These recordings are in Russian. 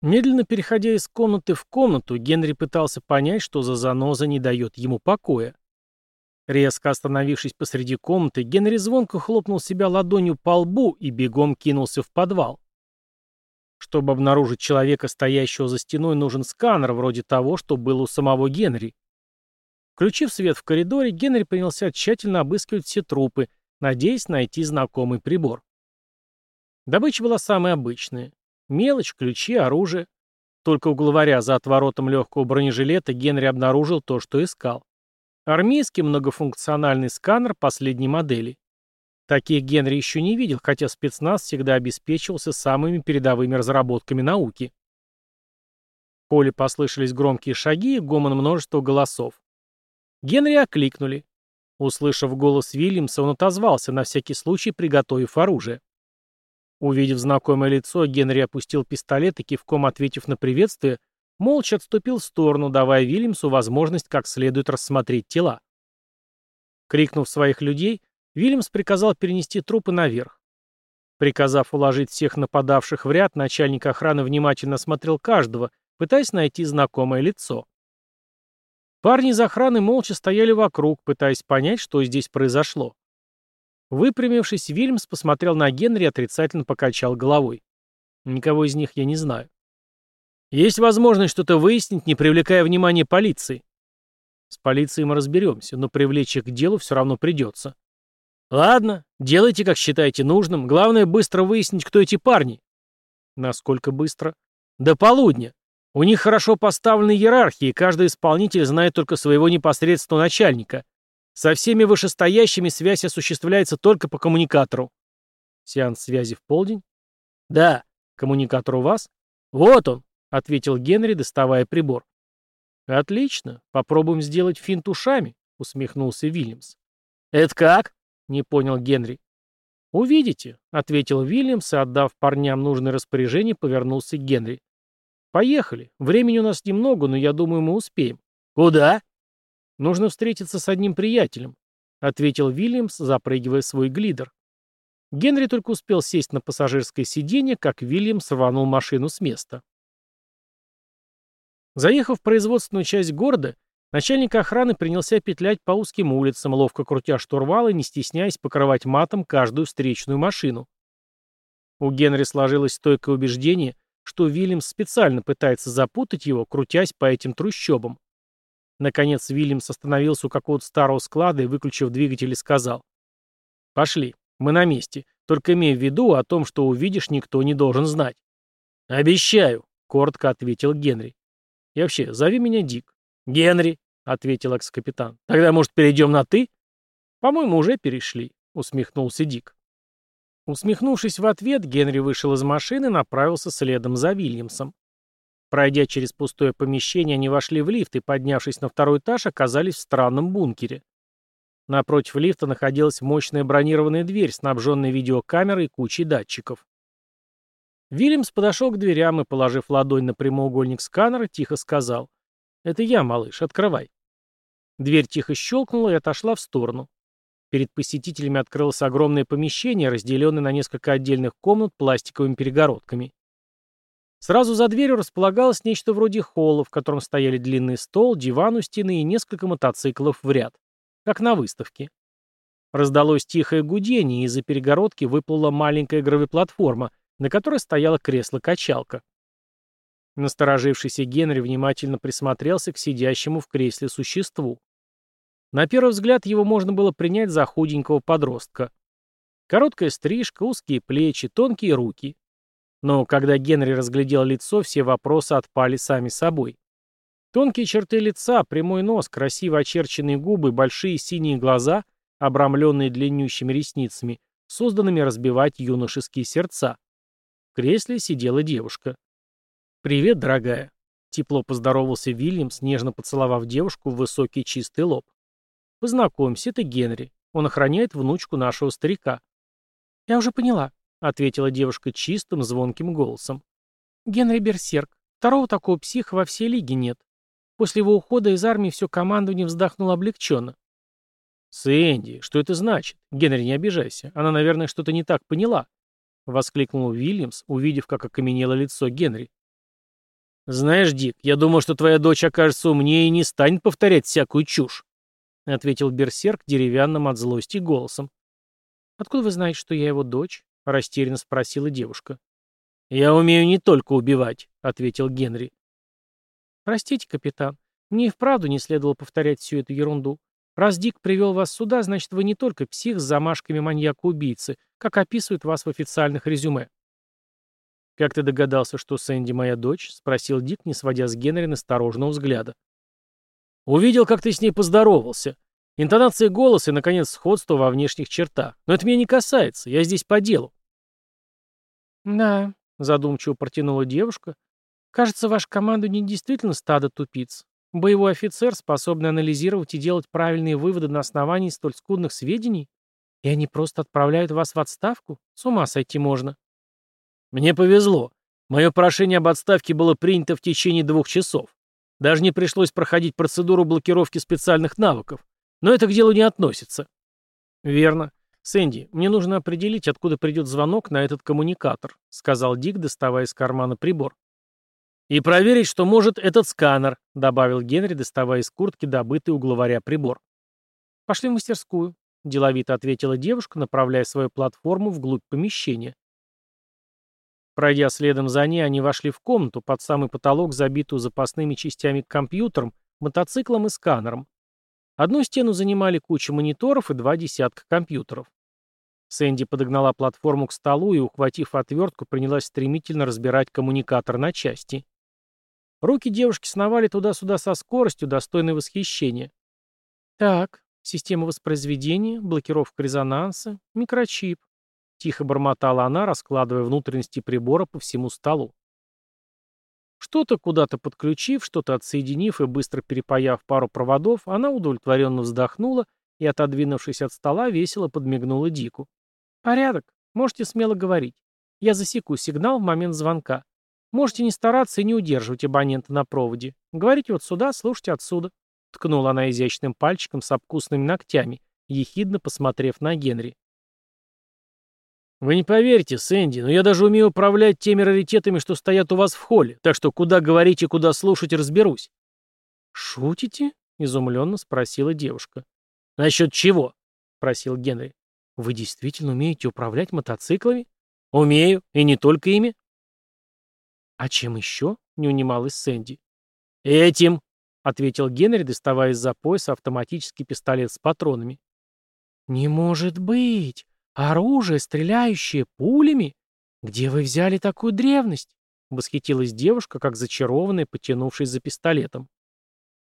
Медленно переходя из комнаты в комнату, Генри пытался понять, что за заноза не дает ему покоя. Резко остановившись посреди комнаты, Генри звонко хлопнул себя ладонью по лбу и бегом кинулся в подвал. Чтобы обнаружить человека, стоящего за стеной, нужен сканер, вроде того, что был у самого Генри. Включив свет в коридоре, Генри принялся тщательно обыскивать все трупы, надеясь найти знакомый прибор. Добыча была самая обычная. Мелочь, ключи, оружие. Только у главаря за отворотом легкого бронежилета Генри обнаружил то, что искал. Армейский многофункциональный сканер последней модели. Таких Генри еще не видел, хотя спецназ всегда обеспечивался самыми передовыми разработками науки. В поле послышались громкие шаги и гомон множества голосов. Генри окликнули. Услышав голос Вильямса, он отозвался, на всякий случай приготовив оружие. Увидев знакомое лицо, Генри опустил пистолет и, кивком ответив на приветствие, молча отступил в сторону, давая Вильямсу возможность как следует рассмотреть тела. Крикнув своих людей, Вильямс приказал перенести трупы наверх. Приказав уложить всех нападавших в ряд, начальник охраны внимательно осмотрел каждого, пытаясь найти знакомое лицо. Парни из охраны молча стояли вокруг, пытаясь понять, что здесь произошло. Выпрямившись, Вильямс посмотрел на Генри и отрицательно покачал головой. Никого из них я не знаю. Есть возможность что-то выяснить, не привлекая внимания полиции. С полицией мы разберемся, но привлечь их к делу все равно придется. Ладно, делайте, как считаете нужным. Главное, быстро выяснить, кто эти парни. Насколько быстро? До полудня. У них хорошо поставлены иерархии, и каждый исполнитель знает только своего непосредственного начальника. Со всеми вышестоящими связь осуществляется только по коммуникатору. Сеанс связи в полдень? Да. Коммуникатор у вас? Вот он, ответил Генри, доставая прибор. Отлично. Попробуем сделать финт ушами, усмехнулся Вильямс. Это как? Не понял Генри. «Увидите», — ответил Вильямс и, отдав парням нужное распоряжение, повернулся к Генри. «Поехали. Времени у нас немного, но я думаю, мы успеем». «Куда?» «Нужно встретиться с одним приятелем», — ответил Вильямс, запрыгивая свой глидер. Генри только успел сесть на пассажирское сиденье, как Вильямс рванул машину с места. Заехав в производственную часть города, начальник охраны принялся петлять по узким улицам, ловко крутя штурвал и не стесняясь покрывать матом каждую встречную машину. У Генри сложилось стойкое убеждение, что Вильямс специально пытается запутать его, крутясь по этим трущобам. Наконец Вильямс остановился у какого-то старого склада и, выключив двигатель, сказал. «Пошли, мы на месте. Только имей в виду, о том, что увидишь, никто не должен знать». «Обещаю», — коротко ответил Генри. «И вообще, зови меня Дик». «Генри», — ответил экс-капитан. «Тогда, может, перейдем на «ты»?» «По-моему, уже перешли», — усмехнулся Дик. Усмехнувшись в ответ, Генри вышел из машины и направился следом за Вильямсом. Пройдя через пустое помещение, они вошли в лифт и, поднявшись на второй этаж, оказались в странном бункере. Напротив лифта находилась мощная бронированная дверь, снабженная видеокамерой и кучей датчиков. Вильямс подошел к дверям и, положив ладонь на прямоугольник сканера, тихо сказал. «Это я, малыш, открывай». Дверь тихо щелкнула и отошла в сторону. Перед посетителями открылось огромное помещение, разделенное на несколько отдельных комнат пластиковыми перегородками. Сразу за дверью располагалось нечто вроде холла, в котором стояли длинный стол, диван у стены и несколько мотоциклов в ряд. Как на выставке. Раздалось тихое гудение, и из-за перегородки выплыла маленькая гравиплатформа, на которой стояло кресло-качалка. Насторожившийся Генри внимательно присмотрелся к сидящему в кресле существу. На первый взгляд его можно было принять за худенького подростка. Короткая стрижка, узкие плечи, тонкие руки. Но когда Генри разглядел лицо, все вопросы отпали сами собой. Тонкие черты лица, прямой нос, красиво очерченные губы, большие синие глаза, обрамленные длиннющими ресницами, созданными разбивать юношеские сердца. В кресле сидела девушка. «Привет, дорогая», — тепло поздоровался Вильямс, нежно поцеловав девушку в высокий чистый лоб. «Познакомься, это Генри. Он охраняет внучку нашего старика». «Я уже поняла», — ответила девушка чистым, звонким голосом. «Генри Берсерк. Второго такого психа во всей лиге нет. После его ухода из армии все командование вздохнуло облегченно. «Сэнди, что это значит? Генри, не обижайся. Она, наверное, что-то не так поняла», — воскликнул Уильямс, увидев, как окаменело лицо Генри. «Знаешь, Дик, я думаю, что твоя дочь окажется умнее и не станет повторять всякую чушь», ответил Берсерк деревянным от злости голосом. «Откуда вы знаете, что я его дочь?» Растерянно спросила девушка. «Я умею не только убивать», — ответил Генри. «Простите, капитан, мне и вправду не следовало повторять всю эту ерунду. Раз Дик привел вас сюда, значит, вы не только псих с замашками маньяка-убийцы, как описывают вас в официальных резюме». «Как ты догадался, что Сэнди моя дочь?» — спросил Дик, не сводя с Генри настороженного взгляда. «Увидел, как ты с ней поздоровался. Интонация голоса и, наконец, сходство во внешних чертах. Но это меня не касается, я здесь по делу». «Да», — задумчиво протянула девушка. «Кажется, ваша команда не действительно стадо тупиц. Боевой офицер, способный анализировать и делать правильные выводы на основании столь скудных сведений? И они просто отправляют вас в отставку? С ума сойти можно». «Мне повезло. Мое прошение об отставке было принято в течение двух часов. Даже не пришлось проходить процедуру блокировки специальных навыков. Но это к делу не относится». «Верно. «Сэнди, мне нужно определить, откуда придет звонок на этот коммуникатор», сказал Дик, доставая из кармана прибор. «И проверить, что может этот сканер», добавил Генри, доставая из куртки добытый у главаря прибор. «Пошли в мастерскую», — деловито ответила девушка, направляя свою платформу вглубь помещения. Пройдя следом за ней, они вошли в комнату под самый потолок, забитую запасными частями к компьютерам, мотоциклом и сканером. Одну стену занимали куча мониторов и два десятка компьютеров. Сэнди подогнала платформу к столу и, ухватив отвертку, принялась стремительно разбирать коммуникатор на части. Руки девушки сновали туда-сюда со скоростью, достойной восхищения. «Так, система воспроизведения, блокировка резонанса, микрочип», — тихо бормотала она, раскладывая внутренности прибора по всему столу. Что-то куда-то подключив, что-то отсоединив и быстро перепаяв пару проводов, она удовлетворенно вздохнула и, отодвинувшись от стола, весело подмигнула Дику. «Порядок. Можете смело говорить. Я засеку сигнал в момент звонка. Можете не стараться и не удерживать абонента на проводе. Говорите вот сюда, слушайте отсюда». Ткнула она изящным пальчиком с обкусными ногтями, ехидно посмотрев на Генри. «Вы не поверите, Сэнди, но я даже умею управлять теми раритетами, что стоят у вас в холле, так что куда говорить и куда слушать разберусь». «Шутите?» — изумленно спросила девушка. «Насчет чего?» — просил Генри. Вы действительно умеете управлять мотоциклами? Умею, и не только ими. А чем еще? Не унималась Сэнди. Этим, ответил Генри, доставая из-за пояса автоматический пистолет с патронами. Не может быть! Оружие, стреляющее пулями? Где вы взяли такую древность? Восхитилась девушка, как зачарованная, потянувшись за пистолетом.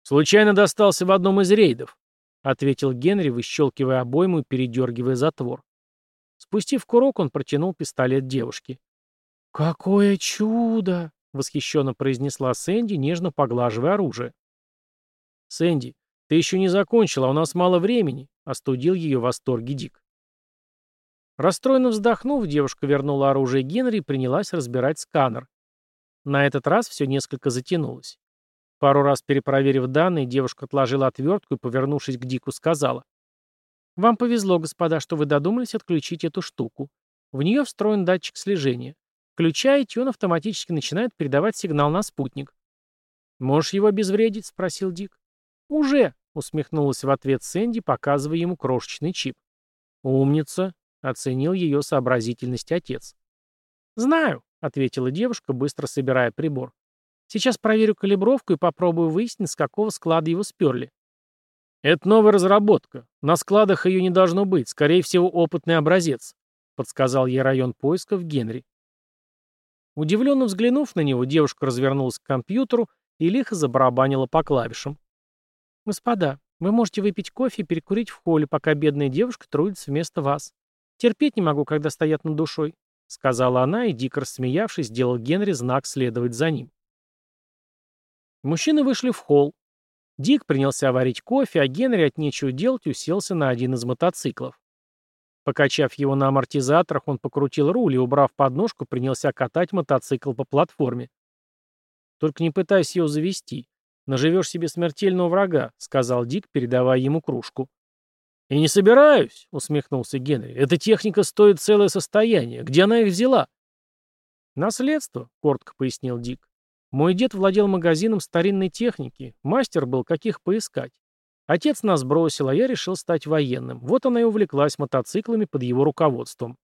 Случайно достался в одном из рейдов. — ответил Генри, выщелкивая обойму и передергивая затвор. Спустив курок, он протянул пистолет девушке. «Какое чудо!» — восхищенно произнесла Сэнди, нежно поглаживая оружие. «Сэнди, ты еще не закончила, у нас мало времени», — остудил ее восторги Дик. Расстроенно вздохнув, девушка вернула оружие Генри и принялась разбирать сканер. На этот раз все несколько затянулось. Пару раз перепроверив данные, девушка отложила отвертку и, повернувшись к Дику, сказала. «Вам повезло, господа, что вы додумались отключить эту штуку. В нее встроен датчик слежения. Включаете, он автоматически начинает передавать сигнал на спутник». «Можешь его обезвредить?» — спросил Дик. «Уже!» — усмехнулась в ответ Сэнди, показывая ему крошечный чип. «Умница!» — оценил ее сообразительность отец. «Знаю», — ответила девушка, быстро собирая прибор. Сейчас проверю калибровку и попробую выяснить, с какого склада его сперли. Это новая разработка. На складах ее не должно быть. Скорее всего, опытный образец, подсказал ей район поисков Генри. Удивленно взглянув на него, девушка развернулась к компьютеру и лихо забарабанила по клавишам. «Господа, вы можете выпить кофе и перекурить в холле, пока бедная девушка трудится вместо вас. Терпеть не могу, когда стоят над душой», — сказала она, и, дико рассмеявшись, сделал Генри знак следовать за ним. Мужчины вышли в холл. Дик принялся варить кофе, а Генри от нечего делать уселся на один из мотоциклов. Покачав его на амортизаторах, он покрутил руль и, убрав подножку, принялся катать мотоцикл по платформе. «Только не пытайся его завести. Наживешь себе смертельного врага», — сказал Дик, передавая ему кружку. «И не собираюсь», — усмехнулся Генри. «Эта техника стоит целое состояние. Где она их взяла?» «Наследство», — коротко пояснил Дик. Мой дед владел магазином старинной техники, мастер был, каких поискать. Отец нас бросил, а я решил стать военным. Вот она и увлеклась мотоциклами под его руководством.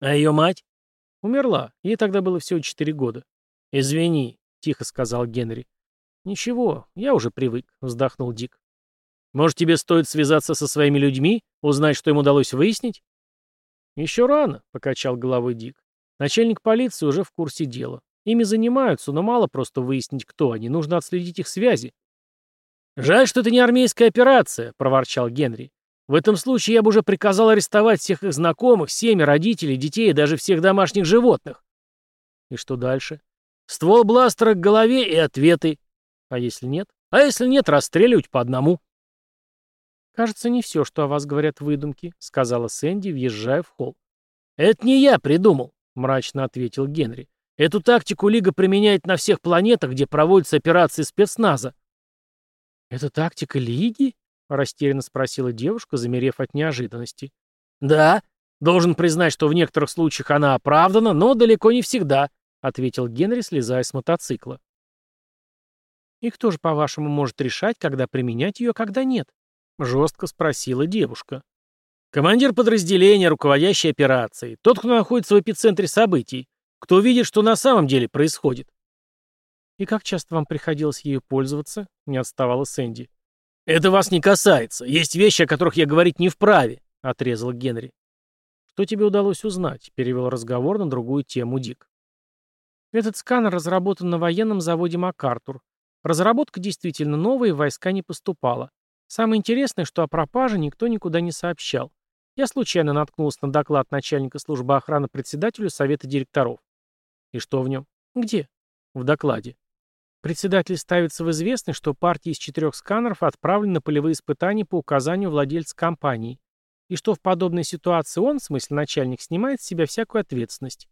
А ее мать? Умерла. Ей тогда было всего четыре года. Извини, тихо сказал Генри. Ничего, я уже привык, вздохнул Дик. Может, тебе стоит связаться со своими людьми, узнать, что им удалось выяснить? Еще рано, покачал головой Дик. Начальник полиции уже в курсе дела. Ими занимаются, но мало просто выяснить, кто они. Нужно отследить их связи. «Жаль, что это не армейская операция», — проворчал Генри. «В этом случае я бы уже приказал арестовать всех их знакомых, семьи, родителей, детей и даже всех домашних животных». «И что дальше?» «Ствол бластера к голове и ответы. А если нет? А если нет, расстреливать по одному». «Кажется, не все, что о вас говорят выдумки», — сказала Сэнди, въезжая в холл. «Это не я придумал», — мрачно ответил Генри. «Эту тактику Лига применяет на всех планетах, где проводятся операции спецназа». «Это тактика Лиги?» — растерянно спросила девушка, замерев от неожиданности. «Да. Должен признать, что в некоторых случаях она оправдана, но далеко не всегда», — ответил Генри, слезая с мотоцикла. «И кто же, по-вашему, может решать, когда применять ее, а когда нет?» — жестко спросила девушка. «Командир подразделения, руководящий операцией, тот, кто находится в эпицентре событий, кто видит, что на самом деле происходит». «И как часто вам приходилось ею пользоваться?» — не отставала Сэнди. «Это вас не касается. Есть вещи, о которых я говорить не вправе», — отрезал Генри. «Что тебе удалось узнать?» — перевел разговор на другую тему Дик. «Этот сканер разработан на военном заводе МакАртур. Разработка действительно новая, и в войска не поступала. Самое интересное, что о пропаже никто никуда не сообщал. Я случайно наткнулся на доклад начальника службы охраны председателю совета директоров. И что в нем? Где? В докладе. Председатель ставится в известность, что партия из четырех сканеров отправлена на полевые испытания по указанию владельца компании, и что в подобной ситуации он, в смысле начальник, снимает с себя всякую ответственность.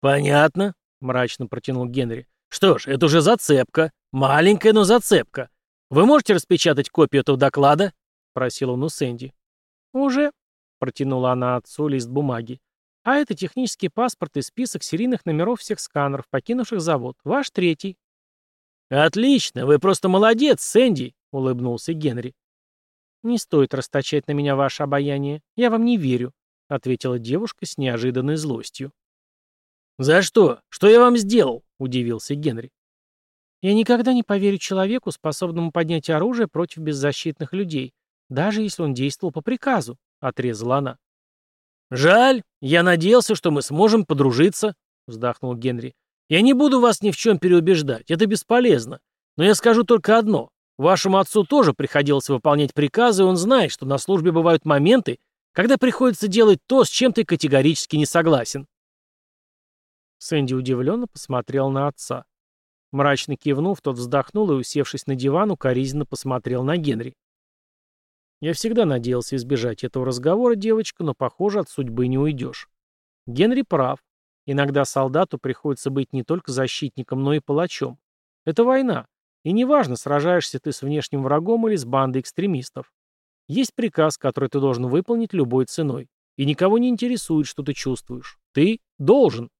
«Понятно», — мрачно протянул Генри. «Что ж, это уже зацепка. Маленькая, но зацепка. «Вы можете распечатать копию этого доклада?» — просил он у Сэнди. «Уже», — протянула она отцу лист бумаги. «А это технический паспорт и список серийных номеров всех сканеров, покинувших завод. Ваш третий». «Отлично! Вы просто молодец, Сэнди!» — улыбнулся Генри. «Не стоит расточать на меня ваше обаяние. Я вам не верю», — ответила девушка с неожиданной злостью. «За что? Что я вам сделал?» — удивился Генри. Я никогда не поверю человеку, способному поднять оружие против беззащитных людей, даже если он действовал по приказу», — отрезала она. «Жаль, я надеялся, что мы сможем подружиться», — вздохнул Генри. «Я не буду вас ни в чем переубеждать, это бесполезно. Но я скажу только одно. Вашему отцу тоже приходилось выполнять приказы, и он знает, что на службе бывают моменты, когда приходится делать то, с чем ты категорически не согласен». Сэнди удивленно посмотрел на отца. Мрачно кивнув, тот вздохнул и, усевшись на диван, укоризненно посмотрел на Генри. Я всегда надеялся избежать этого разговора, девочка, но, похоже, от судьбы не уйдешь. Генри прав. Иногда солдату приходится быть не только защитником, но и палачом. Это война. И неважно, сражаешься ты с внешним врагом или с бандой экстремистов. Есть приказ, который ты должен выполнить любой ценой. И никого не интересует, что ты чувствуешь. Ты должен.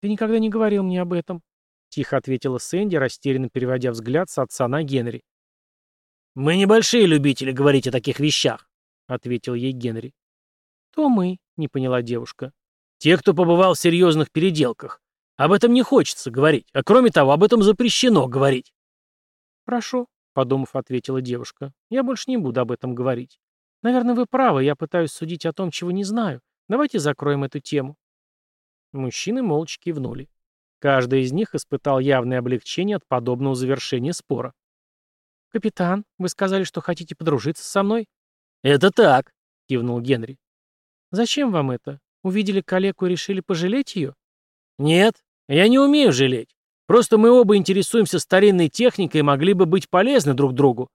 Ты никогда не говорил мне об этом, — тихо ответила Сэнди, растерянно переводя взгляд с отца на Генри. «Мы небольшие любители говорить о таких вещах», — ответил ей Генри. «То мы», — не поняла девушка. «Те, кто побывал в серьезных переделках. Об этом не хочется говорить, а кроме того, об этом запрещено говорить». «Хорошо», — подумав, ответила девушка. «Я больше не буду об этом говорить. Наверное, вы правы, я пытаюсь судить о том, чего не знаю. Давайте закроем эту тему». Мужчины молча кивнули. Каждый из них испытал явное облегчение от подобного завершения спора. «Капитан, вы сказали, что хотите подружиться со мной?» «Это так», — кивнул Генри. «Зачем вам это? Увидели калеку и решили пожалеть ее?» «Нет, я не умею жалеть. Просто мы оба интересуемся старинной техникой и могли бы быть полезны друг другу».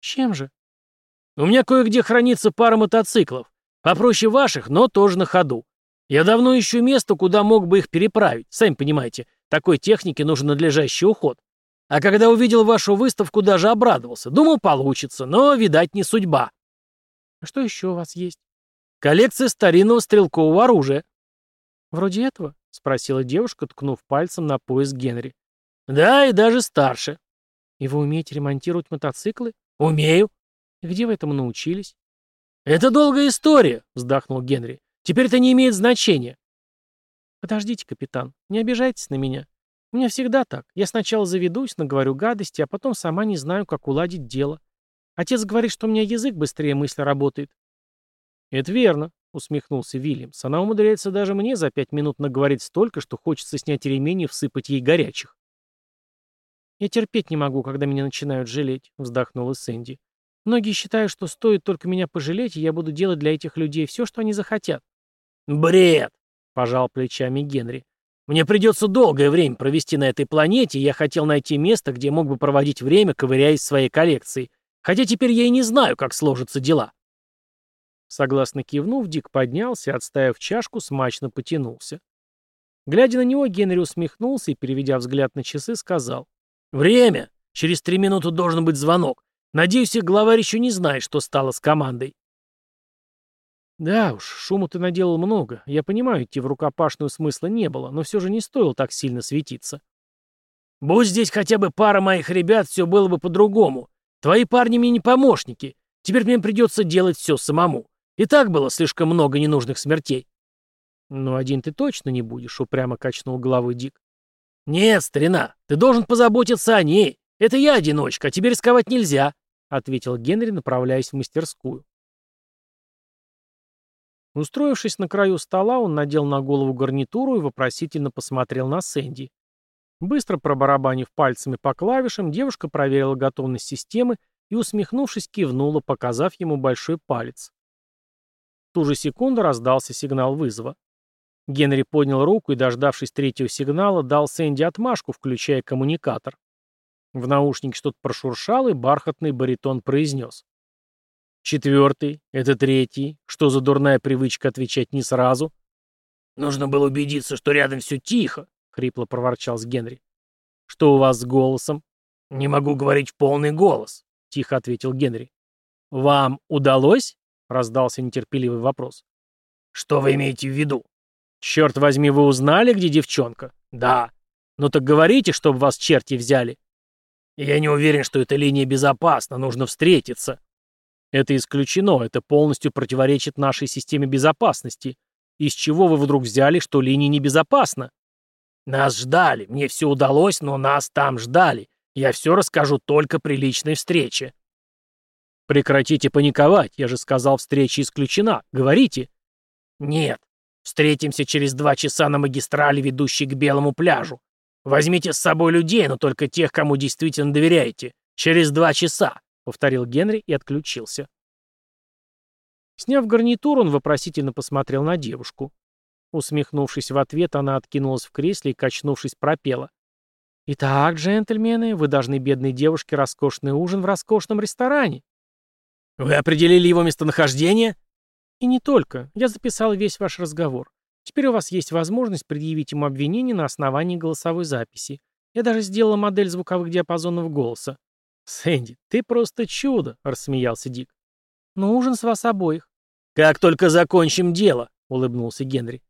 «Чем же?» «У меня кое-где хранится пара мотоциклов. Попроще ваших, но тоже на ходу. Я давно ищу место, куда мог бы их переправить. Сами понимаете, такой технике нужен надлежащий уход. А когда увидел вашу выставку, даже обрадовался. Думал, получится, но, видать, не судьба. А что еще у вас есть? Коллекция старинного стрелкового оружия. Вроде этого? спросила девушка, ткнув пальцем на пояс Генри. «Да, и даже старше». «И вы умеете ремонтировать мотоциклы?» «Умею». «Где вы этому научились?» «Это долгая история», — вздохнул Генри. «Теперь это не имеет значения». «Подождите, капитан, не обижайтесь на меня. У меня всегда так. Я сначала заведусь, наговорю гадости, а потом сама не знаю, как уладить дело. Отец говорит, что у меня язык быстрее мысли работает». «Это верно», — усмехнулся Вильямс. «Она умудряется даже мне за пять минут наговорить столько, что хочется снять ремень и всыпать ей горячих». «Я терпеть не могу, когда меня начинают жалеть», — вздохнула Сэнди. «Многие считают, что стоит только меня пожалеть, и я буду делать для этих людей все, что они захотят». «Бред!» — пожал плечами Генри. «Мне придется долгое время провести на этой планете, и я хотел найти место, где мог бы проводить время, ковыряясь в своей коллекции. Хотя теперь я и не знаю, как сложатся дела». Согласно кивнув, Дик поднялся, отставив чашку, смачно потянулся. Глядя на него, Генри усмехнулся и, переведя взгляд на часы, сказал. «Время! Через три минуты должен быть звонок. Надеюсь, их главарь еще не знает, что стало с командой». «Да уж, шуму ты наделал много. Я понимаю, идти в рукопашную смысла не было, но все же не стоило так сильно светиться». «Будь здесь хотя бы пара моих ребят, все было бы по-другому. Твои парни мне не помощники. Теперь мне придется делать все самому. И так было слишком много ненужных смертей. «Ну, один ты точно не будешь», — упрямо качнул головой Дик. «Нет, старина, ты должен позаботиться о ней. Это я одиночка, а тебе рисковать нельзя», — ответил Генри, направляясь в мастерскую. Устроившись на краю стола, он надел на голову гарнитуру и вопросительно посмотрел на Сэнди. Быстро пробарабанив пальцами по клавишам, девушка проверила готовность системы и, усмехнувшись, кивнула, показав ему большой палец ту же секунду раздался сигнал вызова. Генри поднял руку и, дождавшись третьего сигнала, дал Сэнди отмашку, включая коммуникатор. В наушнике что-то прошуршало, и бархатный баритон произнес. «Четвертый, это третий. Что за дурная привычка отвечать не сразу?» «Нужно было убедиться, что рядом все тихо», — хрипло проворчал с Генри. «Что у вас с голосом?» «Не могу говорить в полный голос», — тихо ответил Генри. «Вам удалось?» раздался нетерпеливый вопрос. «Что вы имеете в виду?» «Черт возьми, вы узнали, где девчонка?» «Да». «Ну так говорите, чтобы вас черти взяли». «Я не уверен, что эта линия безопасна, нужно встретиться». «Это исключено, это полностью противоречит нашей системе безопасности. Из чего вы вдруг взяли, что линия небезопасна?» «Нас ждали, мне все удалось, но нас там ждали. Я все расскажу только при личной встрече». «Прекратите паниковать, я же сказал, встреча исключена. Говорите». «Нет. Встретимся через два часа на магистрали, ведущей к Белому пляжу. Возьмите с собой людей, но только тех, кому действительно доверяете. Через два часа», — повторил Генри и отключился. Сняв гарнитур, он вопросительно посмотрел на девушку. Усмехнувшись в ответ, она откинулась в кресле и, качнувшись, пропела. «Итак, джентльмены, вы должны бедной девушке роскошный ужин в роскошном ресторане». «Вы определили его местонахождение?» «И не только. Я записал весь ваш разговор. Теперь у вас есть возможность предъявить ему обвинение на основании голосовой записи. Я даже сделала модель звуковых диапазонов голоса». «Сэнди, ты просто чудо!» — рассмеялся Дик. «Но ужин с вас обоих». «Как только закончим дело!» — улыбнулся Генри.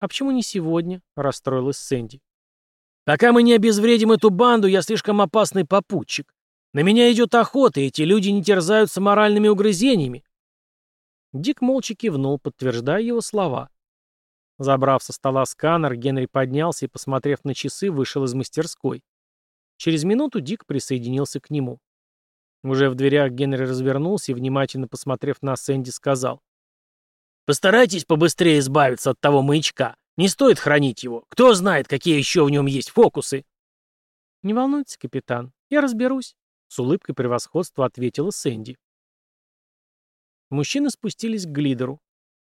«А почему не сегодня?» — расстроилась Сэнди. «Пока мы не обезвредим эту банду, я слишком опасный попутчик. На меня идет охота, и эти люди не терзаются моральными угрызениями. Дик молча кивнул, подтверждая его слова. Забрав со стола сканер, Генри поднялся и, посмотрев на часы, вышел из мастерской. Через минуту Дик присоединился к нему. Уже в дверях Генри развернулся и, внимательно посмотрев на Сэнди, сказал. «Постарайтесь побыстрее избавиться от того маячка. Не стоит хранить его. Кто знает, какие еще в нем есть фокусы». «Не волнуйтесь, капитан. Я разберусь», с улыбкой превосходства ответила Сэнди. Мужчины спустились к глидеру.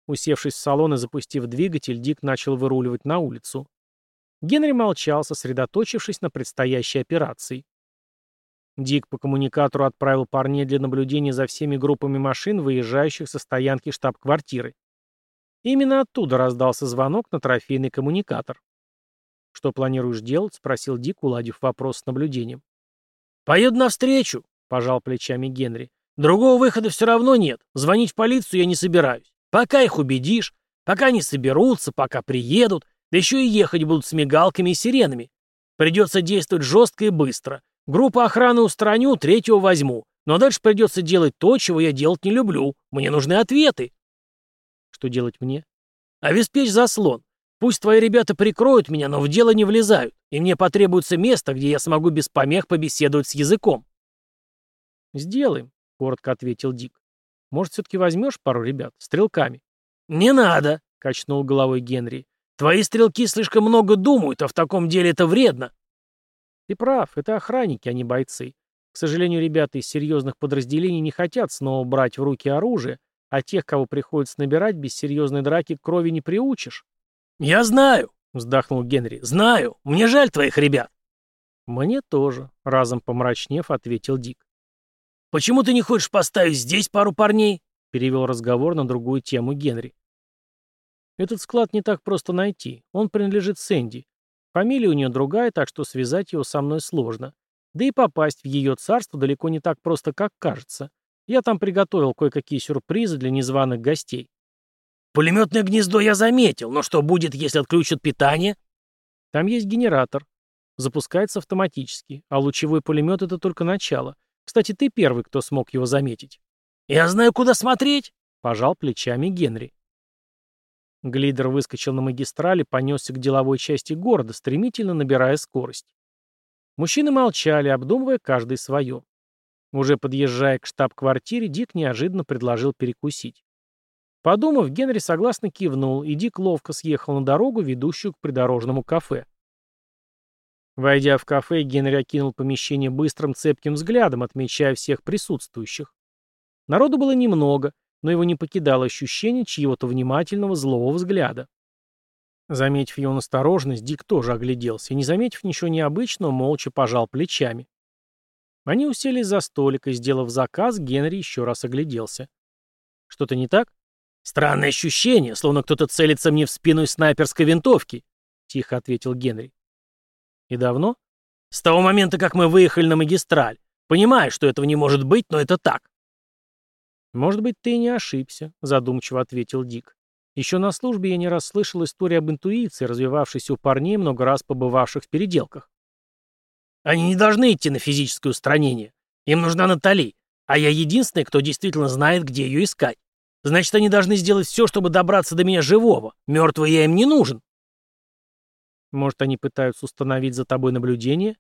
Усевшись в салон и запустив двигатель, Дик начал выруливать на улицу. Генри молчал, сосредоточившись на предстоящей операции. Дик по коммуникатору отправил парней для наблюдения за всеми группами машин, выезжающих со стоянки штаб-квартиры. Именно оттуда раздался звонок на трофейный коммуникатор. «Что планируешь делать?» — спросил Дик, уладив вопрос с наблюдением. «Поеду навстречу», — пожал плечами Генри. «Другого выхода все равно нет. Звонить в полицию я не собираюсь. Пока их убедишь, пока не соберутся, пока приедут, Да еще и ехать будут с мигалками и сиренами. Придется действовать жестко и быстро. Группу охраны устраню, третьего возьму. Но дальше придется делать то, чего я делать не люблю. Мне нужны ответы. Что делать мне? Обеспечь заслон. Пусть твои ребята прикроют меня, но в дело не влезают, и мне потребуется место, где я смогу без помех побеседовать с языком. «Сделаем», — коротко ответил Дик. «Может, все-таки возьмешь пару ребят? Стрелками?» «Не надо», — качнул головой Генри. «Твои стрелки слишком много думают, а в таком деле это вредно». «Ты прав, это охранники, а не бойцы. К сожалению, ребята из серьезных подразделений не хотят снова брать в руки оружие, а тех, кого приходится набирать, без серьезной драки к крови не приучишь». «Я знаю», — вздохнул Генри. «Знаю. Мне жаль твоих ребят». «Мне тоже», — разом помрачнев, ответил Дик. «Почему ты не хочешь поставить здесь пару парней?» — перевел разговор на другую тему Генри. «Этот склад не так просто найти. Он принадлежит Сэнди. Фамилия у нее другая, так что связать его со мной сложно. Да и попасть в ее царство далеко не так просто, как кажется. Я там приготовил кое-какие сюрпризы для незваных гостей. Пулеметное гнездо я заметил, но что будет, если отключат питание? Там есть генератор. Запускается автоматически, а лучевой пулемет — это только начало. Кстати, ты первый, кто смог его заметить. Я знаю, куда смотреть, — пожал плечами Генри. Глидер выскочил на магистрали, понесся к деловой части города, стремительно набирая скорость. Мужчины молчали, обдумывая каждый свое. Уже подъезжая к штаб-квартире, Дик неожиданно предложил перекусить. Подумав, Генри согласно кивнул, и Дик ловко съехал на дорогу, ведущую к придорожному кафе. Войдя в кафе, Генри окинул помещение быстрым цепким взглядом, отмечая всех присутствующих. Народу было немного, но его не покидало ощущение чьего-то внимательного злого взгляда. Заметив его настороженность, Дик тоже огляделся и, не заметив ничего необычного, молча пожал плечами. Они уселись за столик, и, сделав заказ, Генри еще раз огляделся. «Что-то не так?» «Странное ощущение, словно кто-то целится мне в спину из снайперской винтовки», — тихо ответил Генри. «И давно?» «С того момента, как мы выехали на магистраль. Понимаю, что этого не может быть, но это так». «Может быть, ты и не ошибся», — задумчиво ответил Дик. «Еще на службе я не раз слышал историю об интуиции, развивавшейся у парней, много раз побывавших в переделках». «Они не должны идти на физическое устранение. Им нужна Натали, а я единственный, кто действительно знает, где ее искать. Значит, они должны сделать все, чтобы добраться до меня живого. Мертвый я им не нужен. Может, они пытаются установить за тобой наблюдение?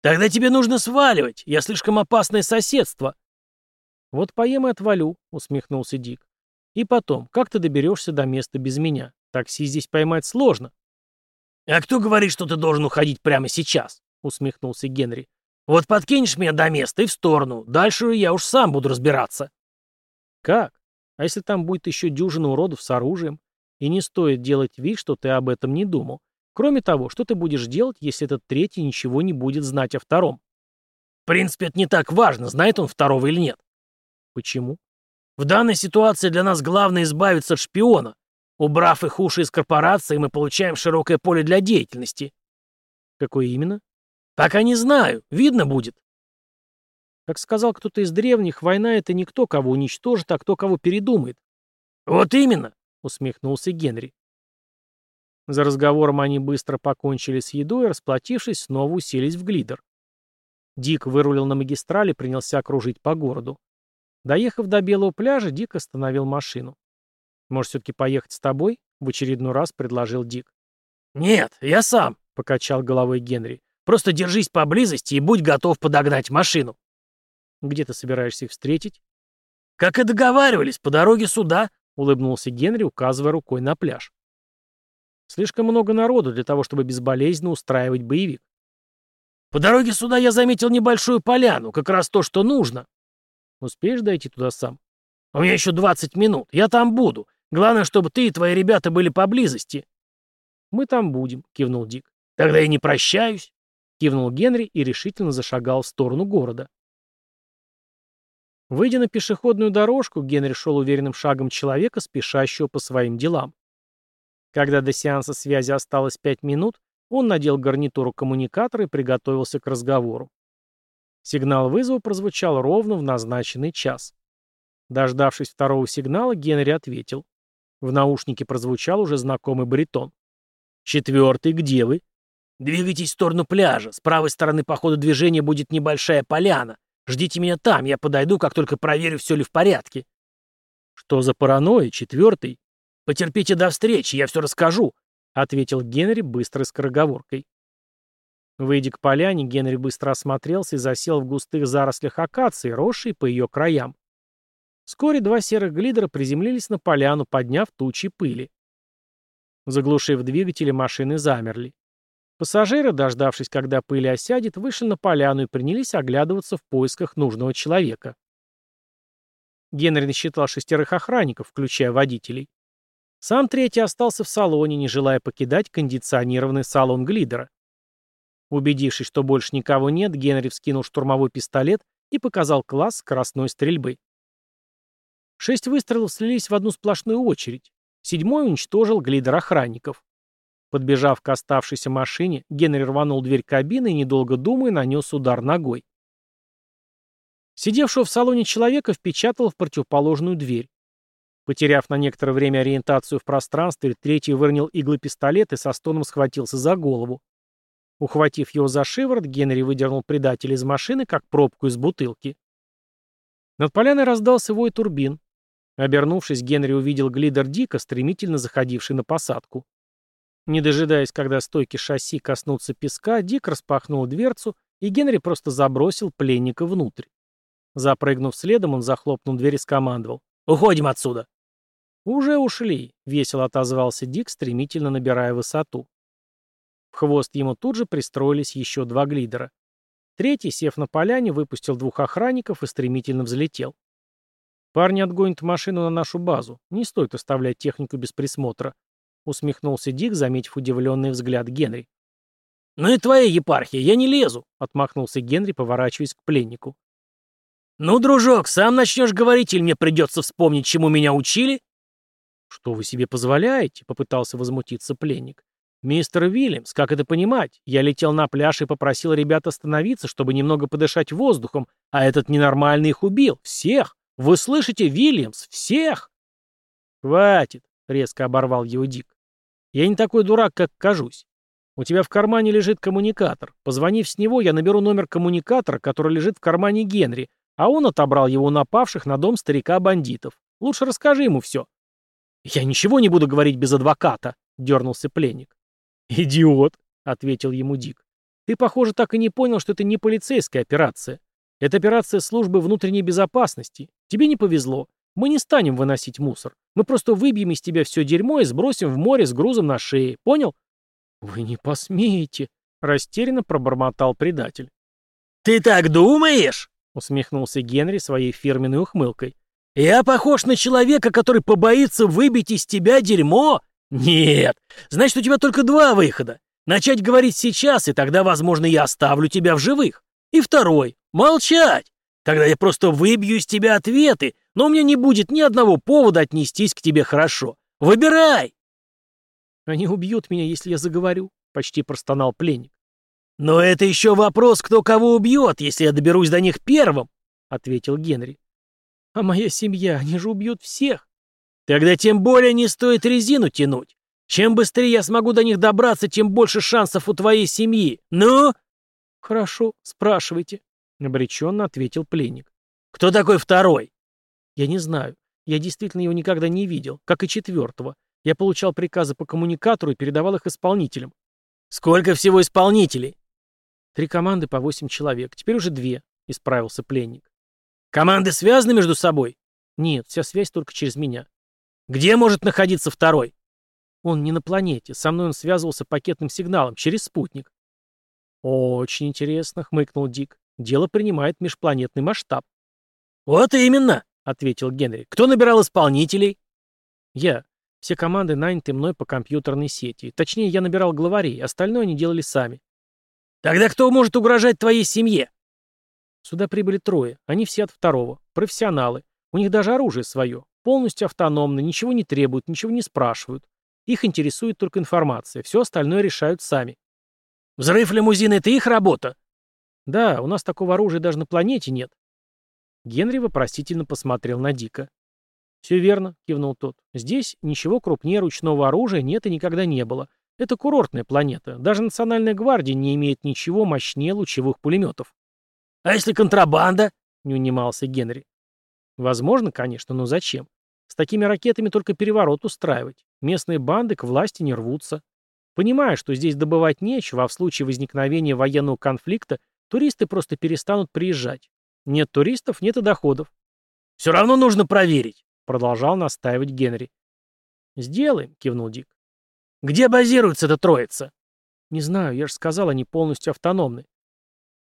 Тогда тебе нужно сваливать. Я слишком опасное соседство. Вот поем и отвалю, усмехнулся Дик. И потом, как ты доберешься до места без меня? Такси здесь поймать сложно. А кто говорит, что ты должен уходить прямо сейчас? Усмехнулся Генри. Вот подкинешь меня до места и в сторону. Дальше я уж сам буду разбираться. Как? А если там будет еще дюжина уродов с оружием? И не стоит делать вид, что ты об этом не думал. Кроме того, что ты будешь делать, если этот третий ничего не будет знать о втором? В принципе, это не так важно, знает он второго или нет. Почему? В данной ситуации для нас главное избавиться от шпиона. Убрав их уши из корпорации, мы получаем широкое поле для деятельности. Какое именно? Пока не знаю, видно будет. Как сказал кто-то из древних, война — это не кто кого уничтожит, а кто кого передумает. «Вот именно!» — усмехнулся Генри. За разговором они быстро покончили с едой и, расплатившись, снова уселись в глидер. Дик вырулил на магистрали и принялся кружить по городу. Доехав до Белого пляжа, Дик остановил машину. «Может, все-таки поехать с тобой?» — в очередной раз предложил Дик. «Нет, я сам», — покачал головой Генри. «Просто держись поблизости и будь готов подогнать машину». Где ты собираешься их встретить? Как и договаривались, по дороге сюда, улыбнулся Генри, указывая рукой на пляж. Слишком много народу для того, чтобы безболезненно устраивать боевик. По дороге сюда я заметил небольшую поляну, как раз то, что нужно. Успеешь дойти туда сам? У меня еще 20 минут, я там буду. Главное, чтобы ты и твои ребята были поблизости. Мы там будем, кивнул Дик. Тогда я не прощаюсь. Кивнул Генри и решительно зашагал в сторону города. Выйдя на пешеходную дорожку, Генри шел уверенным шагом человека, спешащего по своим делам. Когда до сеанса связи осталось пять минут, он надел гарнитуру коммуникатора и приготовился к разговору. Сигнал вызова прозвучал ровно в назначенный час. Дождавшись второго сигнала, Генри ответил. В наушнике прозвучал уже знакомый баритон. Четвертый, где вы? Двигайтесь в сторону пляжа. С правой стороны по ходу движения будет небольшая поляна. Ждите меня там, я подойду, как только проверю, все ли в порядке. Что за паранойя, четвертый? Потерпите до встречи, я все расскажу, ответил Генри быстрой скороговоркой. Выйдя к поляне, Генри быстро осмотрелся и засел в густых зарослях акации, росшей по ее краям. Вскоре два серых глидера приземлились на поляну, подняв тучи пыли. Заглушив двигатели, машины замерли. Пассажиры, дождавшись, когда пыль осядет, вышли на поляну и принялись оглядываться в поисках нужного человека. Генри насчитал шестерых охранников, включая водителей. Сам третий остался в салоне, не желая покидать кондиционированный салон глидера. Убедившись, что больше никого нет, Генри вскинул штурмовой пистолет и показал класс скоростной стрельбы. Шесть выстрелов слились в одну сплошную очередь. Седьмой уничтожил глидер охранников. Подбежав к оставшейся машине, Генри рванул дверь кабины и, недолго думая, нанес удар ногой. Сидевшего в салоне человека впечатал в противоположную дверь. Потеряв на некоторое время ориентацию в пространстве, третий выронил иглы пистолет и со стоном схватился за голову. Ухватив его за шиворот, Генри выдернул предателя из машины, как пробку из бутылки. Над поляной раздался вой турбин. Обернувшись, Генри увидел глидер Дика, стремительно заходивший на посадку. Не дожидаясь, когда стойки шасси коснутся песка, Дик распахнул дверцу, и Генри просто забросил пленника внутрь. Запрыгнув следом, он захлопнул дверь и скомандовал. «Уходим отсюда!» «Уже ушли», — весело отозвался Дик, стремительно набирая высоту. Хвост ему тут же пристроились еще два глидера. Третий, сев на поляне, выпустил двух охранников и стремительно взлетел. «Парни отгонят машину на нашу базу. Не стоит оставлять технику без присмотра», — усмехнулся Дик, заметив удивленный взгляд Генри. «Ну и твоя епархия, я не лезу», — отмахнулся Генри, поворачиваясь к пленнику. «Ну, дружок, сам начнешь говорить, или мне придется вспомнить, чему меня учили?» «Что вы себе позволяете?» — попытался возмутиться пленник. «Мистер Уильямс, как это понимать? Я летел на пляж и попросил ребят остановиться, чтобы немного подышать воздухом, а этот ненормальный их убил. Всех! Вы слышите, Вильямс? Всех!» «Хватит!» — резко оборвал его Дик. «Я не такой дурак, как кажусь. У тебя в кармане лежит коммуникатор. Позвонив с него, я наберу номер коммуникатора, который лежит в кармане Генри, а он отобрал его у напавших на дом старика-бандитов. Лучше расскажи ему все». «Я ничего не буду говорить без адвоката», — дернулся пленник. «Идиот», — ответил ему Дик. «Ты, похоже, так и не понял, что это не полицейская операция. Это операция службы внутренней безопасности. Тебе не повезло. Мы не станем выносить мусор. Мы просто выбьем из тебя все дерьмо и сбросим в море с грузом на шее. Понял?» «Вы не посмеете», — растерянно пробормотал предатель. «Ты так думаешь?» — усмехнулся Генри своей фирменной ухмылкой. «Я похож на человека, который побоится выбить из тебя дерьмо? «Нет. Значит, у тебя только два выхода. Начать говорить сейчас, и тогда, возможно, я оставлю тебя в живых. И второй. Молчать. Тогда я просто выбью из тебя ответы, но у меня не будет ни одного повода отнестись к тебе хорошо. Выбирай!» «Они убьют меня, если я заговорю», — почти простонал пленник. «Но это еще вопрос, кто кого убьет, если я доберусь до них первым», — ответил Генри. «А моя семья, они же убьют всех». Тогда тем более не стоит резину тянуть. Чем быстрее я смогу до них добраться, тем больше шансов у твоей семьи. Ну?» «Хорошо, спрашивайте», — обреченно ответил пленник. «Кто такой второй?» «Я не знаю. Я действительно его никогда не видел, как и четвертого. Я получал приказы по коммуникатору и передавал их исполнителям». «Сколько всего исполнителей?» «Три команды по восемь человек. Теперь уже две», — исправился пленник. «Команды связаны между собой?» «Нет, вся связь только через меня». Где может находиться второй? Он не на планете. Со мной он связывался пакетным сигналом, через спутник. Очень интересно, хмыкнул Дик. Дело принимает межпланетный масштаб. Вот именно, ответил Генри. Кто набирал исполнителей? Я. Все команды наняты мной по компьютерной сети. Точнее, я набирал главарей, остальное они делали сами. Тогда кто может угрожать твоей семье? Сюда прибыли трое. Они все от второго. Профессионалы. У них даже оружие свое. Полностью автономны, ничего не требуют, ничего не спрашивают. Их интересует только информация, все остальное решают сами. Взрыв лимузина — это их работа? Да, у нас такого оружия даже на планете нет. Генри вопросительно посмотрел на Дика. «Все верно», — кивнул тот. «Здесь ничего крупнее ручного оружия нет и никогда не было. Это курортная планета. Даже Национальная гвардия не имеет ничего мощнее лучевых пулеметов. «А если контрабанда?» — не унимался Генри. Возможно, конечно, но зачем? С такими ракетами только переворот устраивать. Местные банды к власти не рвутся. Понимая, что здесь добывать нечего, а в случае возникновения военного конфликта туристы просто перестанут приезжать. Нет туристов, нет и доходов. «Все равно нужно проверить», — продолжал настаивать Генри. «Сделаем», — кивнул Дик. «Где базируется эта троица?» «Не знаю, я же сказал, они полностью автономны».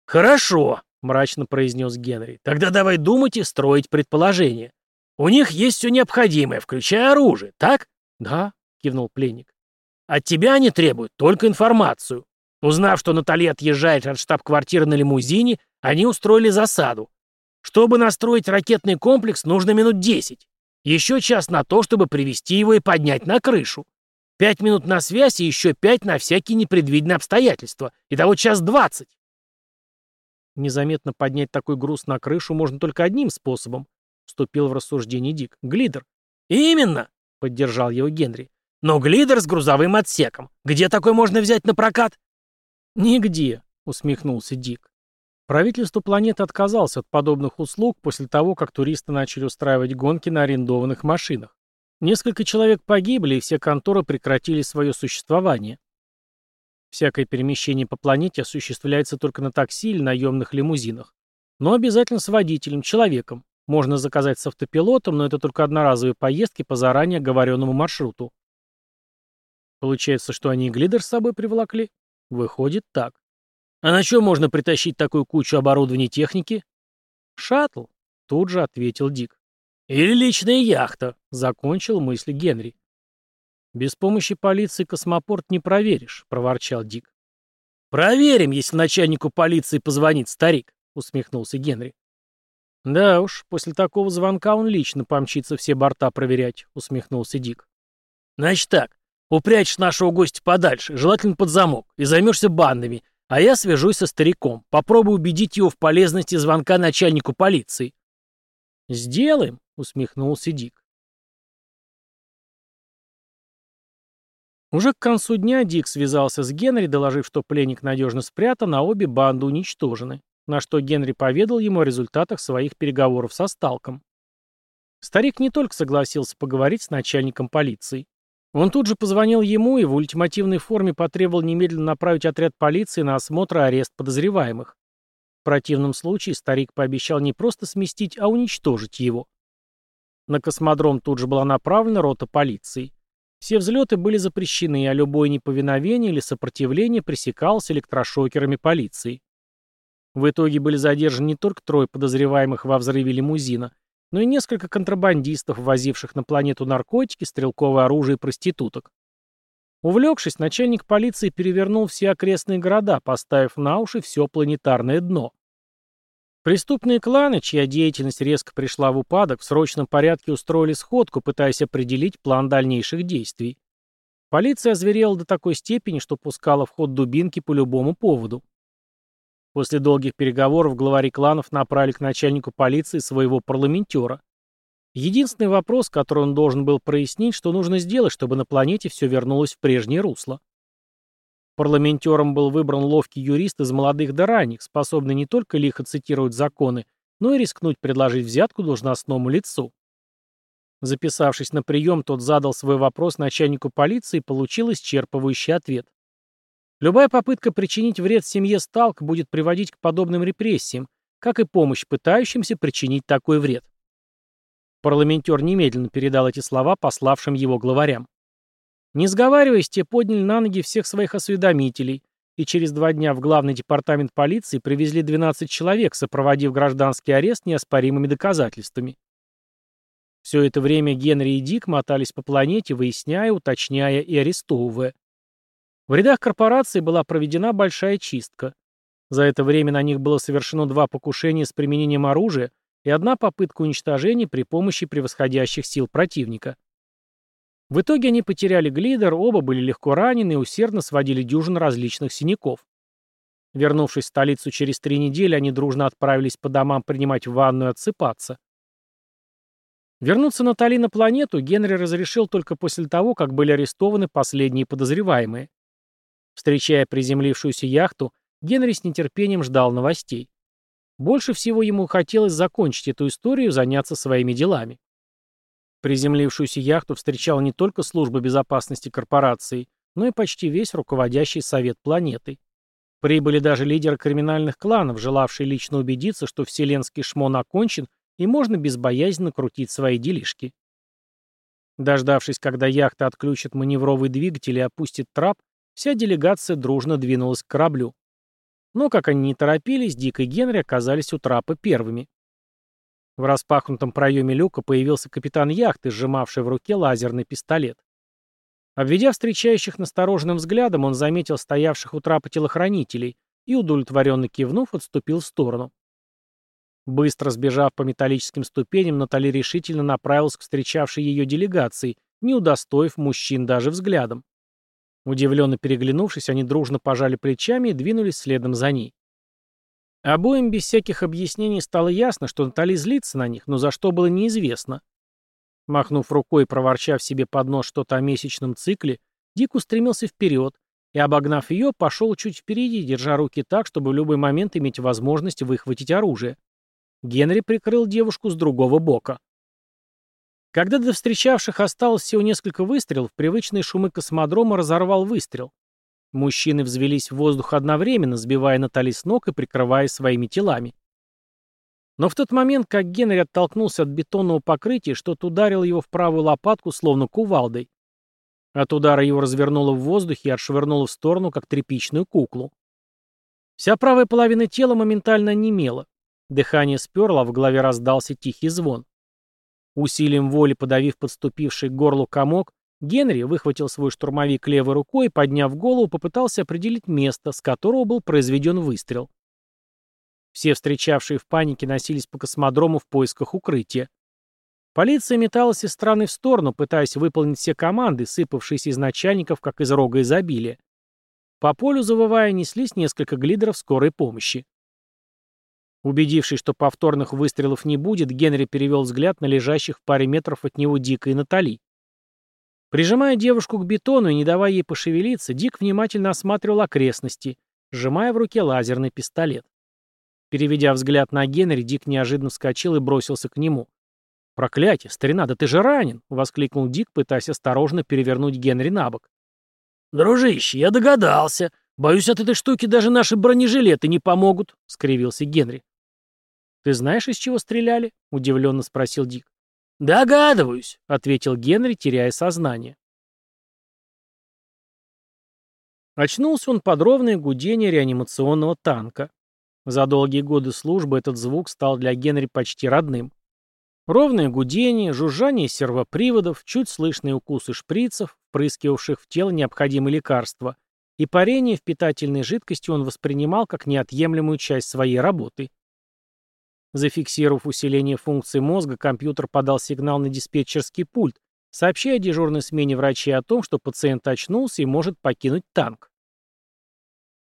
«Хорошо», — мрачно произнес Генри. «Тогда давай думать и строить предположения. У них есть все необходимое, включая оружие, так?» «Да», — кивнул пленник. «От тебя они требуют только информацию. Узнав, что Натали отъезжает от штаб-квартиры на лимузине, они устроили засаду. Чтобы настроить ракетный комплекс, нужно минут десять. Еще час на то, чтобы привести его и поднять на крышу. Пять минут на связь и еще пять на всякие непредвиденные обстоятельства. Итого час двадцать. Незаметно поднять такой груз на крышу можно только одним способом, вступил в рассуждение Дик. Глидер. Именно, поддержал его Генри. Но глидер с грузовым отсеком. Где такой можно взять на прокат? Нигде, усмехнулся Дик. Правительство планеты отказалось от подобных услуг после того, как туристы начали устраивать гонки на арендованных машинах. Несколько человек погибли, и все конторы прекратили свое существование. Всякое перемещение по планете осуществляется только на такси или наемных лимузинах. Но обязательно с водителем, человеком. Можно заказать с автопилотом, но это только одноразовые поездки по заранее оговоренному маршруту. Получается, что они и глидер с собой приволокли? Выходит так. А на чем можно притащить такую кучу оборудования и техники? Шаттл, тут же ответил Дик. Или личная яхта, закончил мысли Генри. Без помощи полиции космопорт не проверишь, проворчал Дик. Проверим, если начальнику полиции позвонит старик, усмехнулся Генри. Да уж, после такого звонка он лично помчится все борта проверять, усмехнулся Дик. Значит так, упрячешь нашего гостя подальше, желательно под замок, и займешься бандами, а я свяжусь со стариком. Попробую убедить его в полезности звонка начальнику полиции. Сделаем, усмехнулся Дик. Уже к концу дня Дик связался с Генри, доложив, что пленник надежно спрятан, а обе банды уничтожены, на что Генри поведал ему о результатах своих переговоров со Сталком. Старик не только согласился поговорить с начальником полиции. Он тут же позвонил ему и в ультимативной форме потребовал немедленно направить отряд полиции на осмотр и арест подозреваемых. В противном случае старик пообещал не просто сместить, а уничтожить его. На космодром тут же была направлена рота полиции. Все взлеты были запрещены, а любое неповиновение или сопротивление пресекалось электрошокерами полиции. В итоге были задержаны не только трое подозреваемых во взрыве лимузина, но и несколько контрабандистов, возивших на планету наркотики, стрелковое оружие и проституток. Увлекшись, начальник полиции перевернул все окрестные города, поставив на уши все планетарное дно. Преступные кланы, чья деятельность резко пришла в упадок, в срочном порядке устроили сходку, пытаясь определить план дальнейших действий. Полиция озверела до такой степени, что пускала в ход дубинки по любому поводу. После долгих переговоров главари кланов направили к начальнику полиции своего парламентера. Единственный вопрос, который он должен был прояснить, что нужно сделать, чтобы на планете все вернулось в прежнее русло. Парламентером был выбран ловкий юрист из молодых до ранних, способный не только лихо цитировать законы, но и рискнуть предложить взятку должностному лицу. Записавшись на прием, тот задал свой вопрос начальнику полиции и получил исчерпывающий ответ. Любая попытка причинить вред семье Сталк будет приводить к подобным репрессиям, как и помощь пытающимся причинить такой вред. Парламентер немедленно передал эти слова пославшим его главарям. Не сговариваясь, те подняли на ноги всех своих осведомителей, и через два дня в главный департамент полиции привезли 12 человек, сопроводив гражданский арест неоспоримыми доказательствами. Все это время Генри и Дик мотались по планете, выясняя, уточняя и арестовывая. В рядах корпорации была проведена большая чистка. За это время на них было совершено два покушения с применением оружия и одна попытка уничтожения при помощи превосходящих сил противника. В итоге они потеряли глидер, оба были легко ранены и усердно сводили дюжин различных синяков. Вернувшись в столицу через три недели, они дружно отправились по домам принимать ванну и отсыпаться. Вернуться Натали на планету Генри разрешил только после того, как были арестованы последние подозреваемые. Встречая приземлившуюся яхту, Генри с нетерпением ждал новостей. Больше всего ему хотелось закончить эту историю и заняться своими делами. Приземлившуюся яхту встречала не только служба безопасности корпорации, но и почти весь руководящий совет планеты. Прибыли даже лидеры криминальных кланов, желавшие лично убедиться, что вселенский шмон окончен и можно безбоязненно крутить свои делишки. Дождавшись, когда яхта отключит маневровый двигатель и опустит трап, вся делегация дружно двинулась к кораблю. Но, как они не торопились, Дик и Генри оказались у трапа первыми. В распахнутом проеме люка появился капитан яхты, сжимавший в руке лазерный пистолет. Обведя встречающих настороженным взглядом, он заметил стоявших у трапа телохранителей и, удовлетворенно кивнув, отступил в сторону. Быстро сбежав по металлическим ступеням, Натали решительно направилась к встречавшей ее делегации, не удостоив мужчин даже взглядом. Удивленно переглянувшись, они дружно пожали плечами и двинулись следом за ней. Обоим без всяких объяснений стало ясно, что Натали злится на них, но за что было неизвестно. Махнув рукой и проворчав себе под нос что-то о месячном цикле, Дик устремился вперед и, обогнав ее, пошел чуть впереди, держа руки так, чтобы в любой момент иметь возможность выхватить оружие. Генри прикрыл девушку с другого бока. Когда до встречавших осталось всего несколько выстрелов, привычные шумы космодрома разорвал выстрел. Мужчины взвелись в воздух одновременно, сбивая Натали с ног и прикрывая своими телами. Но в тот момент, как Генри оттолкнулся от бетонного покрытия, что-то ударило его в правую лопатку, словно кувалдой. От удара его развернуло в воздухе и отшвырнуло в сторону, как тряпичную куклу. Вся правая половина тела моментально онемела. Дыхание сперло, а в голове раздался тихий звон. Усилием воли подавив подступивший к горлу комок, Генри выхватил свой штурмовик левой рукой и, подняв голову, попытался определить место, с которого был произведен выстрел. Все встречавшие в панике носились по космодрому в поисках укрытия. Полиция металась из стороны в сторону, пытаясь выполнить все команды, сыпавшиеся из начальников, как из рога изобилия. По полю, завывая, неслись несколько глидеров скорой помощи. Убедившись, что повторных выстрелов не будет, Генри перевел взгляд на лежащих в паре метров от него Дика и Натали. Прижимая девушку к бетону и не давая ей пошевелиться, Дик внимательно осматривал окрестности, сжимая в руке лазерный пистолет. Переведя взгляд на Генри, Дик неожиданно вскочил и бросился к нему. «Проклятие, старина, да ты же ранен!» — воскликнул Дик, пытаясь осторожно перевернуть Генри на бок. «Дружище, я догадался. Боюсь, от этой штуки даже наши бронежилеты не помогут», — скривился Генри. «Ты знаешь, из чего стреляли?» — удивленно спросил Дик. «Догадываюсь», — ответил Генри, теряя сознание. Очнулся он под ровное гудение реанимационного танка. За долгие годы службы этот звук стал для Генри почти родным. Ровное гудение, жужжание сервоприводов, чуть слышные укусы шприцев, впрыскивавших в тело необходимые лекарства, и парение в питательной жидкости он воспринимал как неотъемлемую часть своей работы. Зафиксировав усиление функций мозга, компьютер подал сигнал на диспетчерский пульт, сообщая дежурной смене врачей о том, что пациент очнулся и может покинуть танк.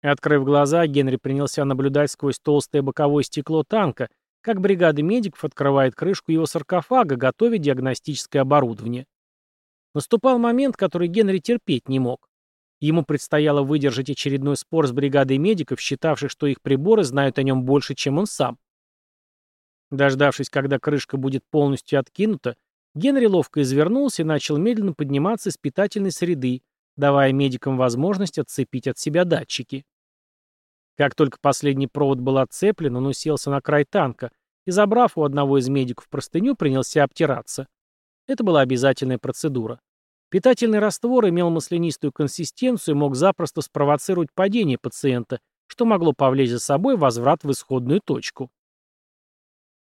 Открыв глаза, Генри принялся наблюдать сквозь толстое боковое стекло танка, как бригада медиков открывает крышку его саркофага, готовя диагностическое оборудование. Наступал момент, который Генри терпеть не мог. Ему предстояло выдержать очередной спор с бригадой медиков, считавших, что их приборы знают о нем больше, чем он сам. Дождавшись, когда крышка будет полностью откинута, Генри ловко извернулся и начал медленно подниматься из питательной среды, давая медикам возможность отцепить от себя датчики. Как только последний провод был отцеплен, он уселся на край танка и, забрав у одного из медиков простыню, принялся обтираться. Это была обязательная процедура. Питательный раствор имел маслянистую консистенцию и мог запросто спровоцировать падение пациента, что могло повлечь за собой возврат в исходную точку.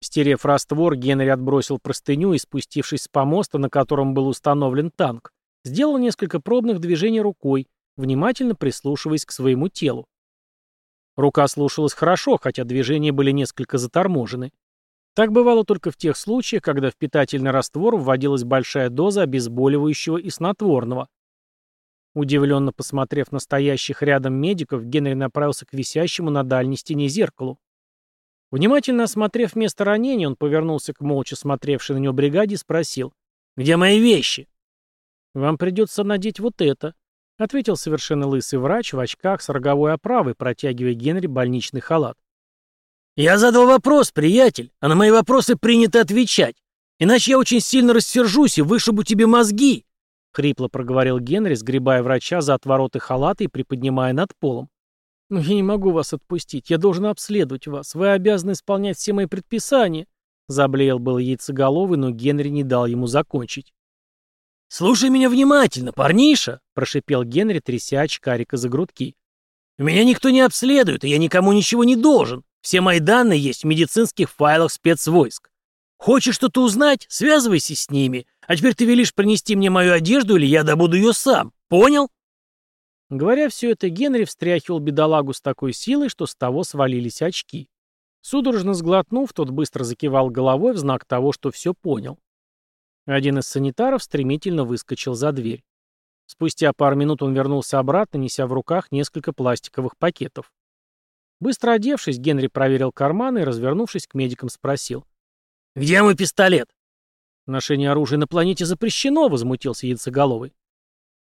Стерев раствор, Генри отбросил простыню и, спустившись с помоста, на котором был установлен танк, Сделал несколько пробных движений рукой, внимательно прислушиваясь к своему телу. Рука слушалась хорошо, хотя движения были несколько заторможены. Так бывало только в тех случаях, когда в питательный раствор вводилась большая доза обезболивающего и снотворного. Удивленно посмотрев на стоящих рядом медиков, Генри направился к висящему на дальней стене зеркалу. Внимательно осмотрев место ранения, он повернулся к молча смотревшей на него бригаде и спросил, «Где мои вещи?» «Вам придется надеть вот это». ответил совершенно лысый врач в очках с роговой оправой, протягивая Генри больничный халат. «Я задал вопрос, приятель, а на мои вопросы принято отвечать. Иначе я очень сильно рассержусь и вышибу тебе мозги!» — хрипло проговорил Генри, сгребая врача за отвороты халата и приподнимая над полом. «Но я не могу вас отпустить. Я должен обследовать вас. Вы обязаны исполнять все мои предписания». Заблеял был яйцеголовый, но Генри не дал ему закончить. «Слушай меня внимательно, парниша!» — прошипел Генри, тряся очкарика за грудки. «Меня никто не обследует, и я никому ничего не должен. Все мои данные есть в медицинских файлах спецвойск. Хочешь что-то узнать? Связывайся с ними. А теперь ты велишь принести мне мою одежду, или я добуду ее сам. Понял?» Говоря все это, Генри встряхивал бедолагу с такой силой, что с того свалились очки. Судорожно сглотнув, тот быстро закивал головой в знак того, что все понял. Один из санитаров стремительно выскочил за дверь. Спустя пару минут он вернулся обратно, неся в руках несколько пластиковых пакетов. Быстро одевшись, Генри проверил карманы и, развернувшись к медикам, спросил. «Где мой пистолет?» «Ношение оружия на планете запрещено», — возмутился яйцеголовый.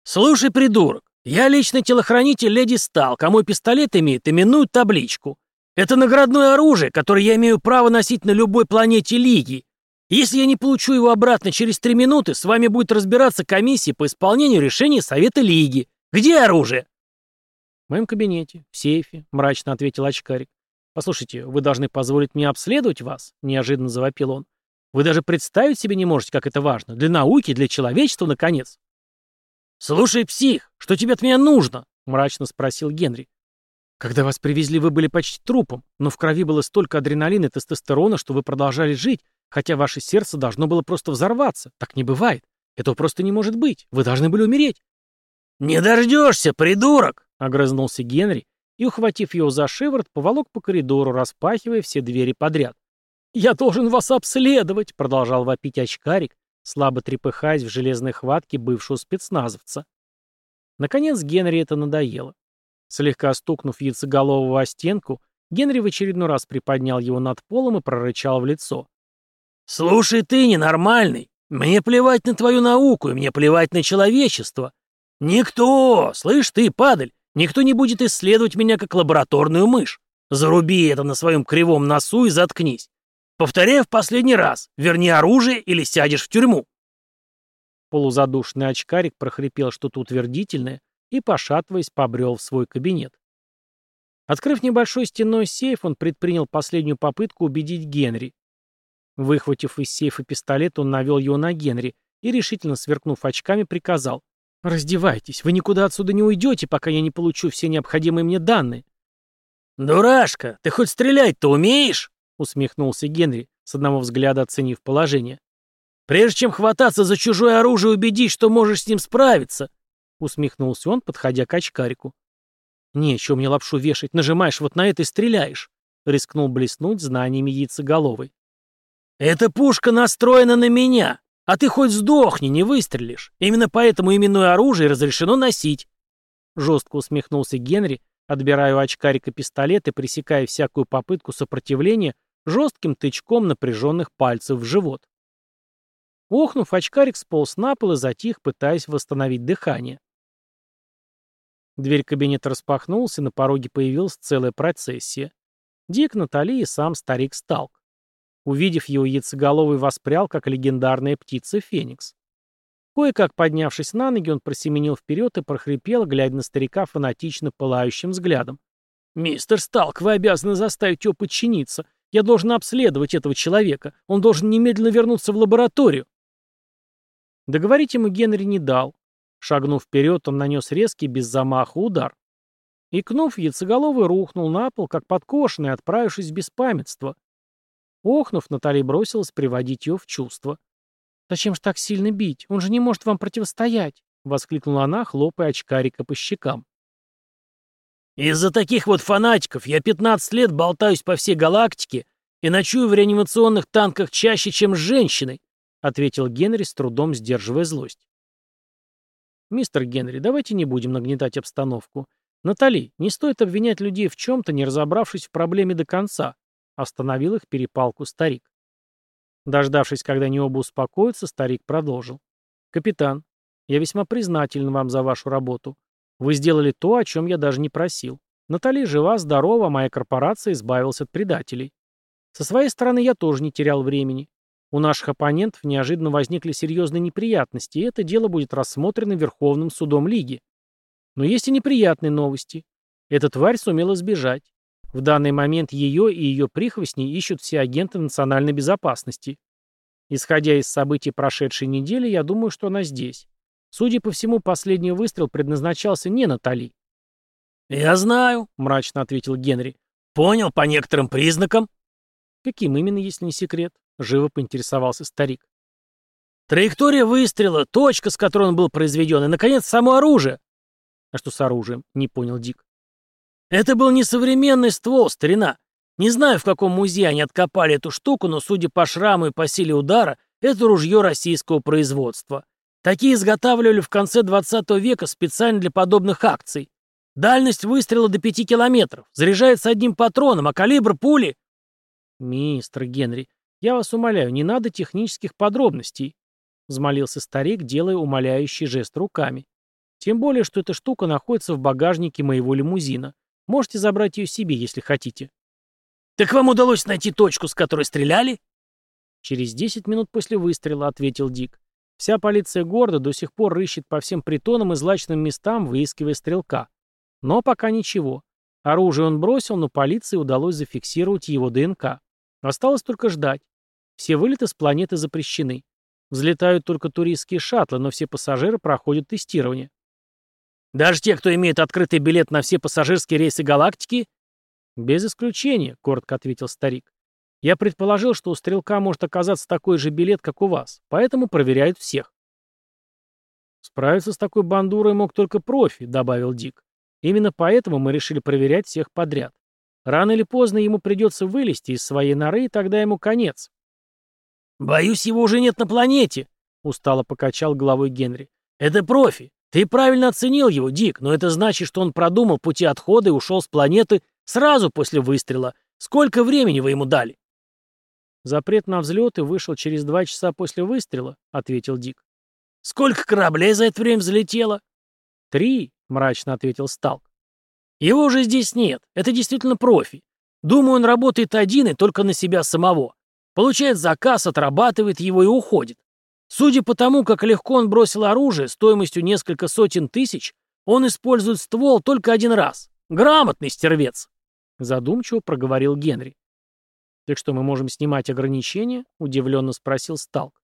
«Слушай, придурок, я личный телохранитель леди Стал, кому пистолет имеет именную табличку. Это наградное оружие, которое я имею право носить на любой планете Лиги, если я не получу его обратно через три минуты, с вами будет разбираться комиссия по исполнению решений Совета Лиги. Где оружие?» «В моем кабинете, в сейфе», — мрачно ответил очкарик. «Послушайте, вы должны позволить мне обследовать вас», — неожиданно завопил он. «Вы даже представить себе не можете, как это важно. Для науки, для человечества, наконец». «Слушай, псих, что тебе от меня нужно?» — мрачно спросил Генри. «Когда вас привезли, вы были почти трупом, но в крови было столько адреналина и тестостерона, что вы продолжали жить, Хотя ваше сердце должно было просто взорваться. Так не бывает. Этого просто не может быть. Вы должны были умереть. «Не дождешься, придурок!» — огрызнулся Генри и, ухватив его за шиворот, поволок по коридору, распахивая все двери подряд. «Я должен вас обследовать!» — продолжал вопить очкарик, слабо трепыхаясь в железной хватке бывшего спецназовца. Наконец Генри это надоело. Слегка стукнув яйцеголового о стенку, Генри в очередной раз приподнял его над полом и прорычал в лицо. «Слушай ты, ненормальный, мне плевать на твою науку и мне плевать на человечество. Никто, слышь ты, падаль, никто не будет исследовать меня как лабораторную мышь. Заруби это на своем кривом носу и заткнись. Повторяю в последний раз, верни оружие или сядешь в тюрьму». Полузадушный очкарик прохрипел что-то утвердительное и, пошатываясь, побрел в свой кабинет. Открыв небольшой стенной сейф, он предпринял последнюю попытку убедить Генри. Выхватив из сейфа пистолет, он навел его на Генри и, решительно сверкнув очками, приказал. «Раздевайтесь, вы никуда отсюда не уйдете, пока я не получу все необходимые мне данные». «Дурашка, ты хоть стрелять-то умеешь?» — усмехнулся Генри, с одного взгляда оценив положение. «Прежде чем хвататься за чужое оружие, убедись, что можешь с ним справиться», — усмехнулся он, подходя к очкарику. «Нечего мне лапшу вешать, нажимаешь вот на это и стреляешь», — рискнул блеснуть знаниями яйцеголовой. «Эта пушка настроена на меня, а ты хоть сдохни, не выстрелишь. Именно поэтому именное оружие разрешено носить». Жестко усмехнулся Генри, отбирая у очкарика пистолет и пресекая всякую попытку сопротивления жестким тычком напряженных пальцев в живот. Охнув, очкарик сполз на пол и затих, пытаясь восстановить дыхание. Дверь кабинета распахнулась, и на пороге появилась целая процессия. Дик, Натали и сам старик Сталк. Увидев его, яйцеголовый воспрял, как легендарная птица Феникс. Кое-как поднявшись на ноги, он просеменил вперед и прохрипел, глядя на старика фанатично пылающим взглядом. «Мистер Сталк, вы обязаны заставить его подчиниться. Я должен обследовать этого человека. Он должен немедленно вернуться в лабораторию». Договорить ему Генри не дал. Шагнув вперед, он нанес резкий, без замаха удар. Икнув, яйцеголовый рухнул на пол, как подкошенный, отправившись в беспамятство. Охнув, Натали бросилась приводить ее в чувство. «Зачем же так сильно бить? Он же не может вам противостоять!» — воскликнула она, хлопая очкарика по щекам. «Из-за таких вот фанатиков я 15 лет болтаюсь по всей галактике и ночую в реанимационных танках чаще, чем с женщиной», — ответил Генри, с трудом сдерживая злость. «Мистер Генри, давайте не будем нагнетать обстановку. Натали, не стоит обвинять людей в чем-то, не разобравшись в проблеме до конца», Остановил их перепалку старик. Дождавшись, когда они оба успокоятся, старик продолжил. «Капитан, я весьма признателен вам за вашу работу. Вы сделали то, о чем я даже не просил. Натали жива, здорова, моя корпорация избавилась от предателей. Со своей стороны я тоже не терял времени. У наших оппонентов неожиданно возникли серьезные неприятности, и это дело будет рассмотрено Верховным судом Лиги. Но есть и неприятные новости. Эта тварь сумела сбежать. В данный момент ее и ее прихвостни ищут все агенты национальной безопасности. Исходя из событий прошедшей недели, я думаю, что она здесь. Судя по всему, последний выстрел предназначался не Натали. «Я знаю», — мрачно ответил Генри. «Понял по некоторым признакам». «Каким именно, если не секрет?» — живо поинтересовался старик. «Траектория выстрела, точка, с которой он был произведен, и, наконец, само оружие». «А что с оружием?» — не понял Дик. «Это был несовременный ствол, старина. Не знаю, в каком музее они откопали эту штуку, но, судя по шраму и по силе удара, это ружье российского производства. Такие изготавливали в конце 20 века специально для подобных акций. Дальность выстрела до 5 километров, заряжается одним патроном, а калибр пули... «Мистер Генри, я вас умоляю, не надо технических подробностей», — взмолился старик, делая умоляющий жест руками. «Тем более, что эта штука находится в багажнике моего лимузина. Можете забрать ее себе, если хотите». «Так вам удалось найти точку, с которой стреляли?» «Через десять минут после выстрела», — ответил Дик. «Вся полиция города до сих пор рыщет по всем притонам и злачным местам, выискивая стрелка. Но пока ничего. Оружие он бросил, но полиции удалось зафиксировать его ДНК. Осталось только ждать. Все вылеты с планеты запрещены. Взлетают только туристские шаттлы, но все пассажиры проходят тестирование. Даже те, кто имеет открытый билет на все пассажирские рейсы галактики, «Без исключения», — коротко ответил старик. «Я предположил, что у стрелка может оказаться такой же билет, как у вас, поэтому проверяют всех». «Справиться с такой бандурой мог только профи», — добавил Дик. «Именно поэтому мы решили проверять всех подряд. Рано или поздно ему придется вылезти из своей норы, и тогда ему конец». «Боюсь, его уже нет на планете», — устало покачал головой Генри. «Это профи. Ты правильно оценил его, Дик, но это значит, что он продумал пути отхода и ушел с планеты Сразу после выстрела. Сколько времени вы ему дали?» «Запрет на взлеты вышел через два часа после выстрела», — ответил Дик. «Сколько кораблей за это время взлетело?» «Три», — мрачно ответил Сталк. «Его уже здесь нет. Это действительно профи. Думаю, он работает один и только на себя самого. Получает заказ, отрабатывает его и уходит. Судя по тому, как легко он бросил оружие стоимостью несколько сотен тысяч, он использует ствол только один раз. Грамотный стервец. Задумчиво проговорил Генри. «Так что, мы можем снимать ограничения?» — удивленно спросил Сталк.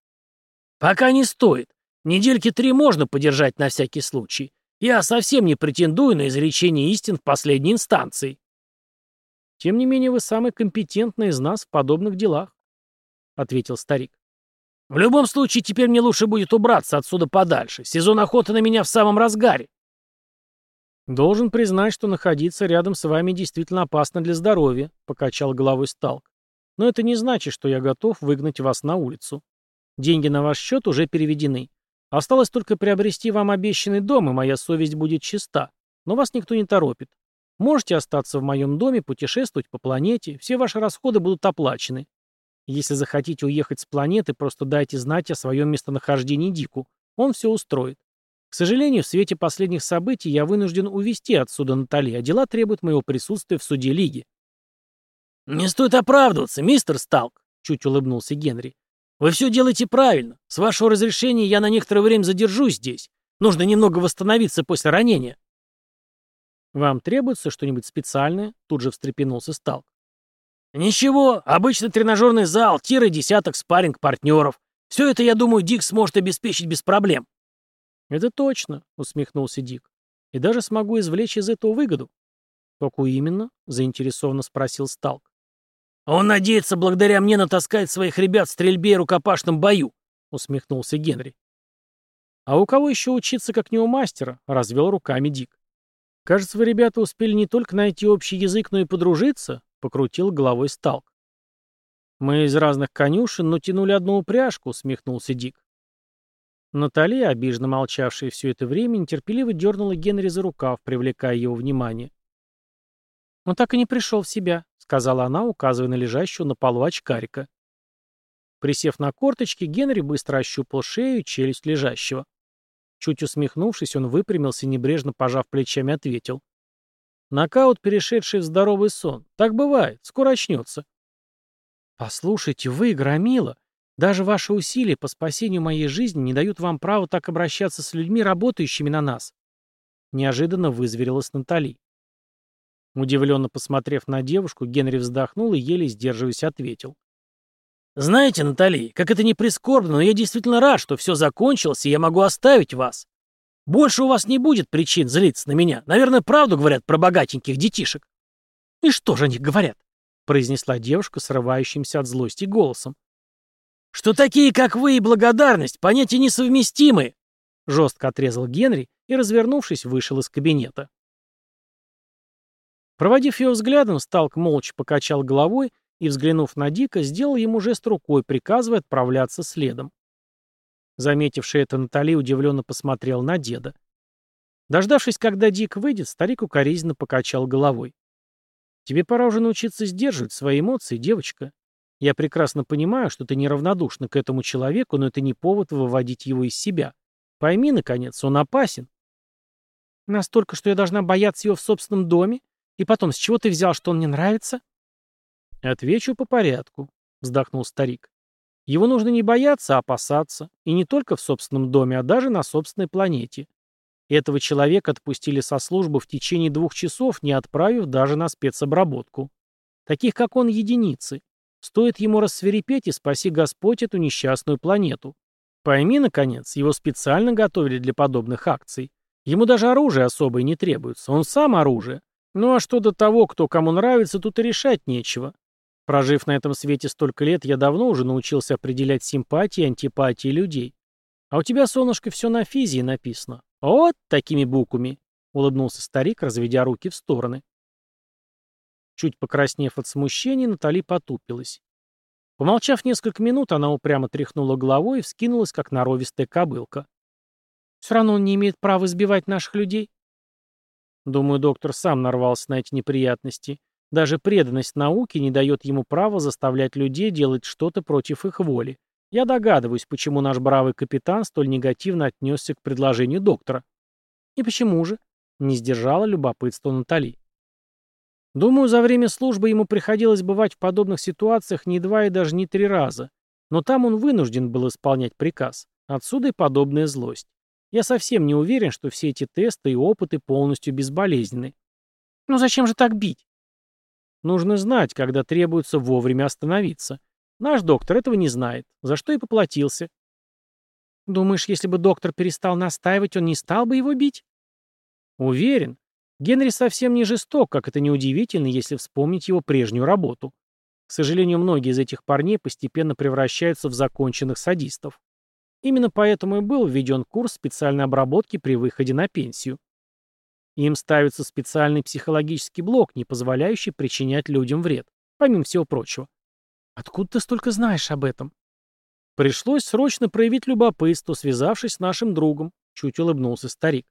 «Пока не стоит. Недельки три можно подержать на всякий случай. Я совсем не претендую на изречение истин в последней инстанции». «Тем не менее, вы самый компетентный из нас в подобных делах», — ответил старик. «В любом случае, теперь мне лучше будет убраться отсюда подальше. Сезон охоты на меня в самом разгаре». «Должен признать, что находиться рядом с вами действительно опасно для здоровья», — покачал головой Сталк. «Но это не значит, что я готов выгнать вас на улицу. Деньги на ваш счет уже переведены. Осталось только приобрести вам обещанный дом, и моя совесть будет чиста. Но вас никто не торопит. Можете остаться в моем доме, путешествовать по планете, все ваши расходы будут оплачены. Если захотите уехать с планеты, просто дайте знать о своем местонахождении Дику. Он все устроит. К сожалению, в свете последних событий я вынужден увезти отсюда Натали, а дела требуют моего присутствия в суде Лиги. «Не стоит оправдываться, мистер Сталк», — чуть улыбнулся Генри. «Вы все делаете правильно. С вашего разрешения я на некоторое время задержусь здесь. Нужно немного восстановиться после ранения». «Вам требуется что-нибудь специальное?» — тут же встрепенулся Сталк. «Ничего, обычный тренажерный зал, тир и десяток спарринг-партнеров. Все это, я думаю, Дик сможет обеспечить без проблем». «Это точно», — усмехнулся Дик. «И даже смогу извлечь из этого выгоду». «Какую именно?» — заинтересованно спросил Сталк. «Он надеется благодаря мне натаскать своих ребят в стрельбе и рукопашном бою», — усмехнулся Генри. «А у кого еще учиться, как не у мастера?» — развел руками Дик. «Кажется, вы, ребята, успели не только найти общий язык, но и подружиться», — покрутил головой Сталк. «Мы из разных конюшен, но тянули одну упряжку», — усмехнулся Дик. Натали, обиженно молчавшая все это время, нетерпеливо дернула Генри за рукав, привлекая его внимание. «Он так и не пришел в себя», — сказала она, указывая на лежащего на полу очкарика. Присев на корточки, Генри быстро ощупал шею и челюсть лежащего. Чуть усмехнувшись, он выпрямился небрежно пожав плечами, ответил. Нокаут, перешедший в здоровый сон. Так бывает, скоро очнется. Послушайте, вы, Громила, даже ваши усилия по спасению моей жизни не дают вам права так обращаться с людьми, работающими на нас. Неожиданно вызверилась Натали. Удивленно посмотрев на девушку, Генри вздохнул и, еле сдерживаясь, ответил. «Знаете, Натали, как это не прискорбно, но я действительно рад, что все закончилось, и я могу оставить вас. Больше у вас не будет причин злиться на меня. Наверное, правду говорят про богатеньких детишек». «И что же они говорят?» — произнесла девушка, срывающимся от злости голосом. «Что такие, как вы, и благодарность, понятия несовместимы!» Жестко отрезал Генри и, развернувшись, вышел из кабинета. Проводив ее взглядом, Сталк молча покачал головой и, взглянув на Дика, сделал ему жест рукой, приказывая отправляться следом. Заметивший это, Натали удивленно посмотрел на деда. Дождавшись, когда Дик выйдет, старик укоризненно покачал головой. «Тебе пора уже научиться сдерживать свои эмоции, девочка. Я прекрасно понимаю, что ты неравнодушна к этому человеку, но это не повод выводить его из себя. Пойми, наконец, он опасен». «Настолько, что я должна бояться его в собственном доме? И потом, с чего ты взял, что он мне нравится?» «Отвечу по порядку», — вздохнул старик. «Его нужно не бояться, а опасаться. И не только в собственном доме, а даже на собственной планете. Этого человека отпустили со службы в течение двух часов, не отправив даже на спецобработку. Таких, как он, единицы. Стоит ему рассверепеть, и спаси Господь эту несчастную планету. Пойми, наконец, его специально готовили для подобных акций. Ему даже оружие особое не требуется, он сам оружие. Ну а что до того, кто кому нравится, тут и решать нечего. Прожив на этом свете столько лет, я давно уже научился определять симпатии и антипатии людей. А у тебя, солнышко, все на физии написано. Вот такими буквами, — улыбнулся старик, разведя руки в стороны. Чуть покраснев от смущения, Натали потупилась. Помолчав несколько минут, она упрямо тряхнула головой и вскинулась, как норовистая кобылка. «Все равно он не имеет права избивать наших людей?» Думаю, доктор сам нарвался на эти неприятности. Даже преданность науке не дает ему права заставлять людей делать что-то против их воли. Я догадываюсь, почему наш бравый капитан столь негативно отнесся к предложению доктора. И почему же? Не сдержала любопытство Натали. Думаю, за время службы ему приходилось бывать в подобных ситуациях не два и даже не три раза. Но там он вынужден был исполнять приказ. Отсюда и подобная злость. Я совсем не уверен, что все эти тесты и опыты полностью безболезненны. Ну зачем же так бить? Нужно знать, когда требуется вовремя остановиться. Наш доктор этого не знает, за что и поплатился. Думаешь, если бы доктор перестал настаивать, он не стал бы его бить? Уверен. Генри совсем не жесток, как это неудивительно, если вспомнить его прежнюю работу. К сожалению, многие из этих парней постепенно превращаются в законченных садистов. Именно поэтому и был введен курс специальной обработки при выходе на пенсию. Им ставится специальный психологический блок, не позволяющий причинять людям вред, помимо всего прочего. Откуда ты столько знаешь об этом? Пришлось срочно проявить любопытство, связавшись с нашим другом, чуть улыбнулся старик.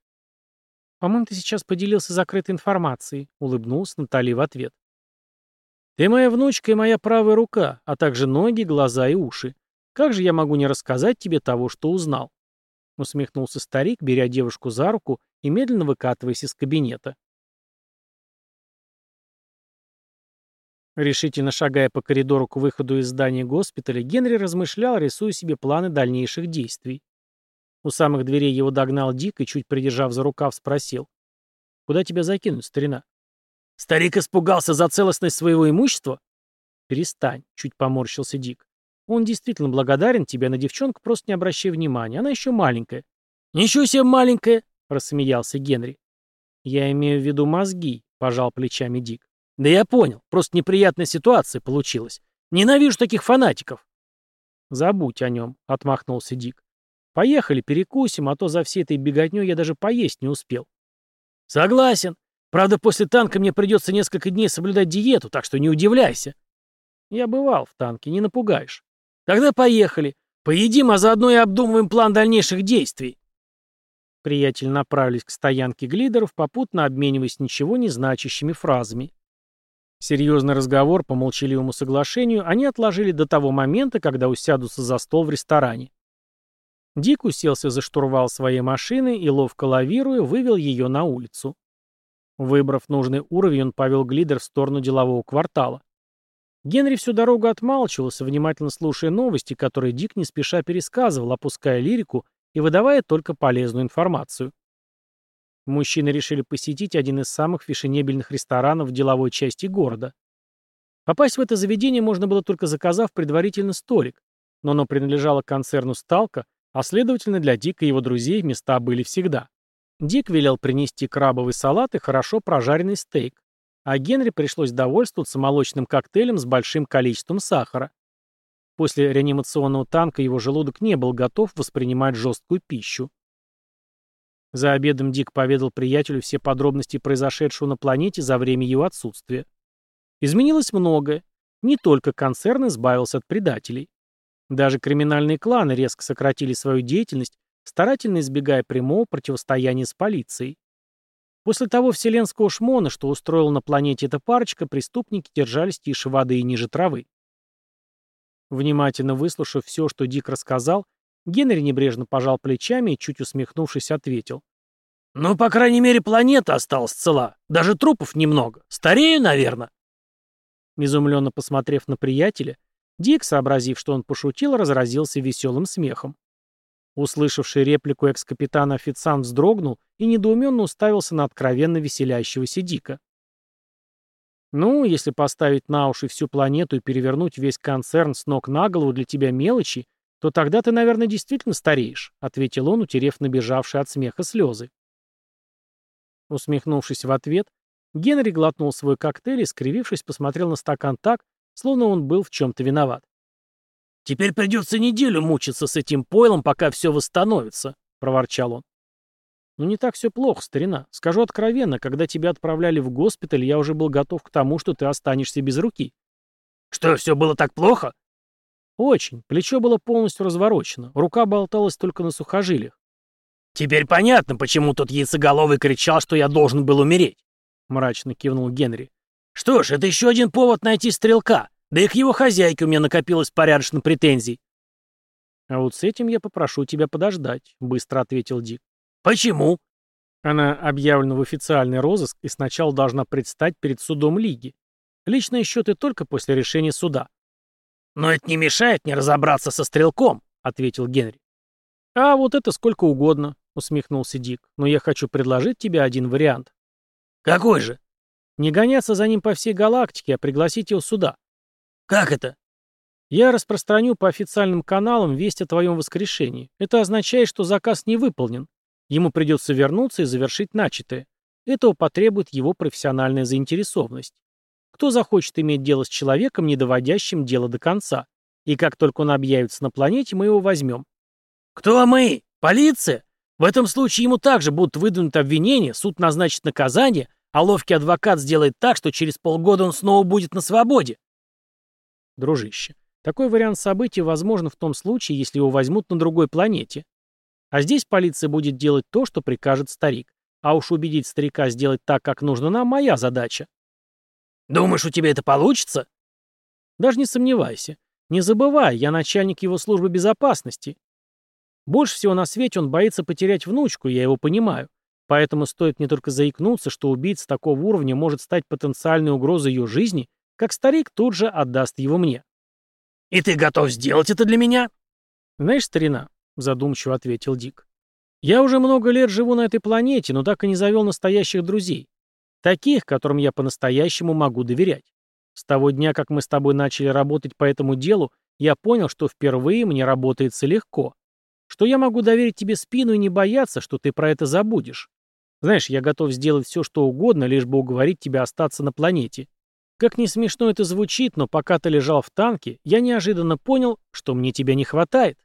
По-моему, ты сейчас поделился закрытой информацией, улыбнулся Натали в ответ. Ты моя внучка и моя правая рука, а также ноги, глаза и уши. Как же я могу не рассказать тебе того, что узнал? Усмехнулся старик, беря девушку за руку и медленно выкатываясь из кабинета. Решительно шагая по коридору к выходу из здания госпиталя, Генри размышлял, рисуя себе планы дальнейших действий. У самых дверей его догнал Дик и, чуть придержав за рукав, спросил. «Куда тебя закинуть, старина?» «Старик испугался за целостность своего имущества?» «Перестань», — чуть поморщился Дик. Он действительно благодарен тебе, на девчонку просто не обращай внимания. Она еще маленькая. Ничего себе маленькая, рассмеялся Генри. Я имею в виду мозги, пожал плечами Дик. Да я понял, просто неприятная ситуация получилась. Ненавижу таких фанатиков. Забудь о нем, отмахнулся Дик. Поехали, перекусим, а то за всей этой беготней я даже поесть не успел. Согласен. Правда, после танка мне придется несколько дней соблюдать диету, так что не удивляйся. Я бывал в танке, не напугаешь. Тогда поехали. Поедим, а заодно и обдумываем план дальнейших действий. Приятели направились к стоянке глидеров, попутно обмениваясь ничего не значащими фразами. Серьезный разговор по молчаливому соглашению они отложили до того момента, когда усядутся за стол в ресторане. Дик уселся за штурвал своей машины и, ловко лавируя, вывел ее на улицу. Выбрав нужный уровень, он повел глидер в сторону делового квартала. Генри всю дорогу отмалчивался, внимательно слушая новости, которые Дик не спеша пересказывал, опуская лирику и выдавая только полезную информацию. Мужчины решили посетить один из самых фешенебельных ресторанов в деловой части города. Попасть в это заведение можно было только заказав предварительно столик, но оно принадлежало концерну «Сталка», а следовательно для Дика и его друзей места были всегда. Дик велел принести крабовый салат и хорошо прожаренный стейк, а Генри пришлось довольствоваться молочным коктейлем с большим количеством сахара. После реанимационного танка его желудок не был готов воспринимать жесткую пищу. За обедом Дик поведал приятелю все подробности произошедшего на планете за время его отсутствия. Изменилось многое. Не только концерн избавился от предателей. Даже криминальные кланы резко сократили свою деятельность, старательно избегая прямого противостояния с полицией. После того вселенского шмона, что устроила на планете эта парочка, преступники держались тише воды и ниже травы. Внимательно выслушав все, что Дик рассказал, Генри небрежно пожал плечами и, чуть усмехнувшись, ответил. «Ну, по крайней мере, планета осталась цела. Даже трупов немного. Старею, наверное». Изумленно посмотрев на приятеля, Дик, сообразив, что он пошутил, разразился веселым смехом. Услышавший реплику экс-капитана официант вздрогнул и недоуменно уставился на откровенно веселящегося Дика. «Ну, если поставить на уши всю планету и перевернуть весь концерн с ног на голову для тебя мелочи, то тогда ты, наверное, действительно стареешь», — ответил он, утерев набежавшие от смеха слезы. Усмехнувшись в ответ, Генри глотнул свой коктейль и, скривившись, посмотрел на стакан так, словно он был в чем-то виноват. «Теперь придется неделю мучиться с этим пойлом, пока все восстановится», — проворчал он. «Ну не так все плохо, старина. Скажу откровенно, когда тебя отправляли в госпиталь, я уже был готов к тому, что ты останешься без руки». «Что, все было так плохо?» «Очень. Плечо было полностью разворочено. Рука болталась только на сухожилиях». «Теперь понятно, почему тот яйцеголовый кричал, что я должен был умереть», — мрачно кивнул Генри. «Что ж, это еще один повод найти стрелка. Да и к его хозяйке у меня накопилось порядочно претензий. «А вот с этим я попрошу тебя подождать», — быстро ответил Дик. «Почему?» Она объявлена в официальный розыск и сначала должна предстать перед судом Лиги. Личные счеты только после решения суда. «Но это не мешает мне разобраться со стрелком», — ответил Генри. «А вот это сколько угодно», — усмехнулся Дик. «Но я хочу предложить тебе один вариант». «Какой же?» «Не гоняться за ним по всей галактике, а пригласить его сюда. «Как это?» «Я распространю по официальным каналам весть о твоем воскрешении. Это означает, что заказ не выполнен. Ему придется вернуться и завершить начатое. Этого потребует его профессиональная заинтересованность. Кто захочет иметь дело с человеком, не доводящим дело до конца? И как только он объявится на планете, мы его возьмем». «Кто мы? Полиция? В этом случае ему также будут выдвинуты обвинения, суд назначит наказание, а ловкий адвокат сделает так, что через полгода он снова будет на свободе. Дружище, такой вариант событий возможен в том случае, если его возьмут на другой планете. А здесь полиция будет делать то, что прикажет старик. А уж убедить старика сделать так, как нужно нам, моя задача. Думаешь, у тебя это получится? Даже не сомневайся. Не забывай, я начальник его службы безопасности. Больше всего на свете он боится потерять внучку, я его понимаю. Поэтому стоит не только заикнуться, что убийца такого уровня может стать потенциальной угрозой ее жизни, как старик тут же отдаст его мне. «И ты готов сделать это для меня?» «Знаешь, старина», — задумчиво ответил Дик, «я уже много лет живу на этой планете, но так и не завел настоящих друзей. Таких, которым я по-настоящему могу доверять. С того дня, как мы с тобой начали работать по этому делу, я понял, что впервые мне работается легко. Что я могу доверить тебе спину и не бояться, что ты про это забудешь. Знаешь, я готов сделать все, что угодно, лишь бы уговорить тебя остаться на планете. Как не смешно это звучит, но пока ты лежал в танке, я неожиданно понял, что мне тебя не хватает.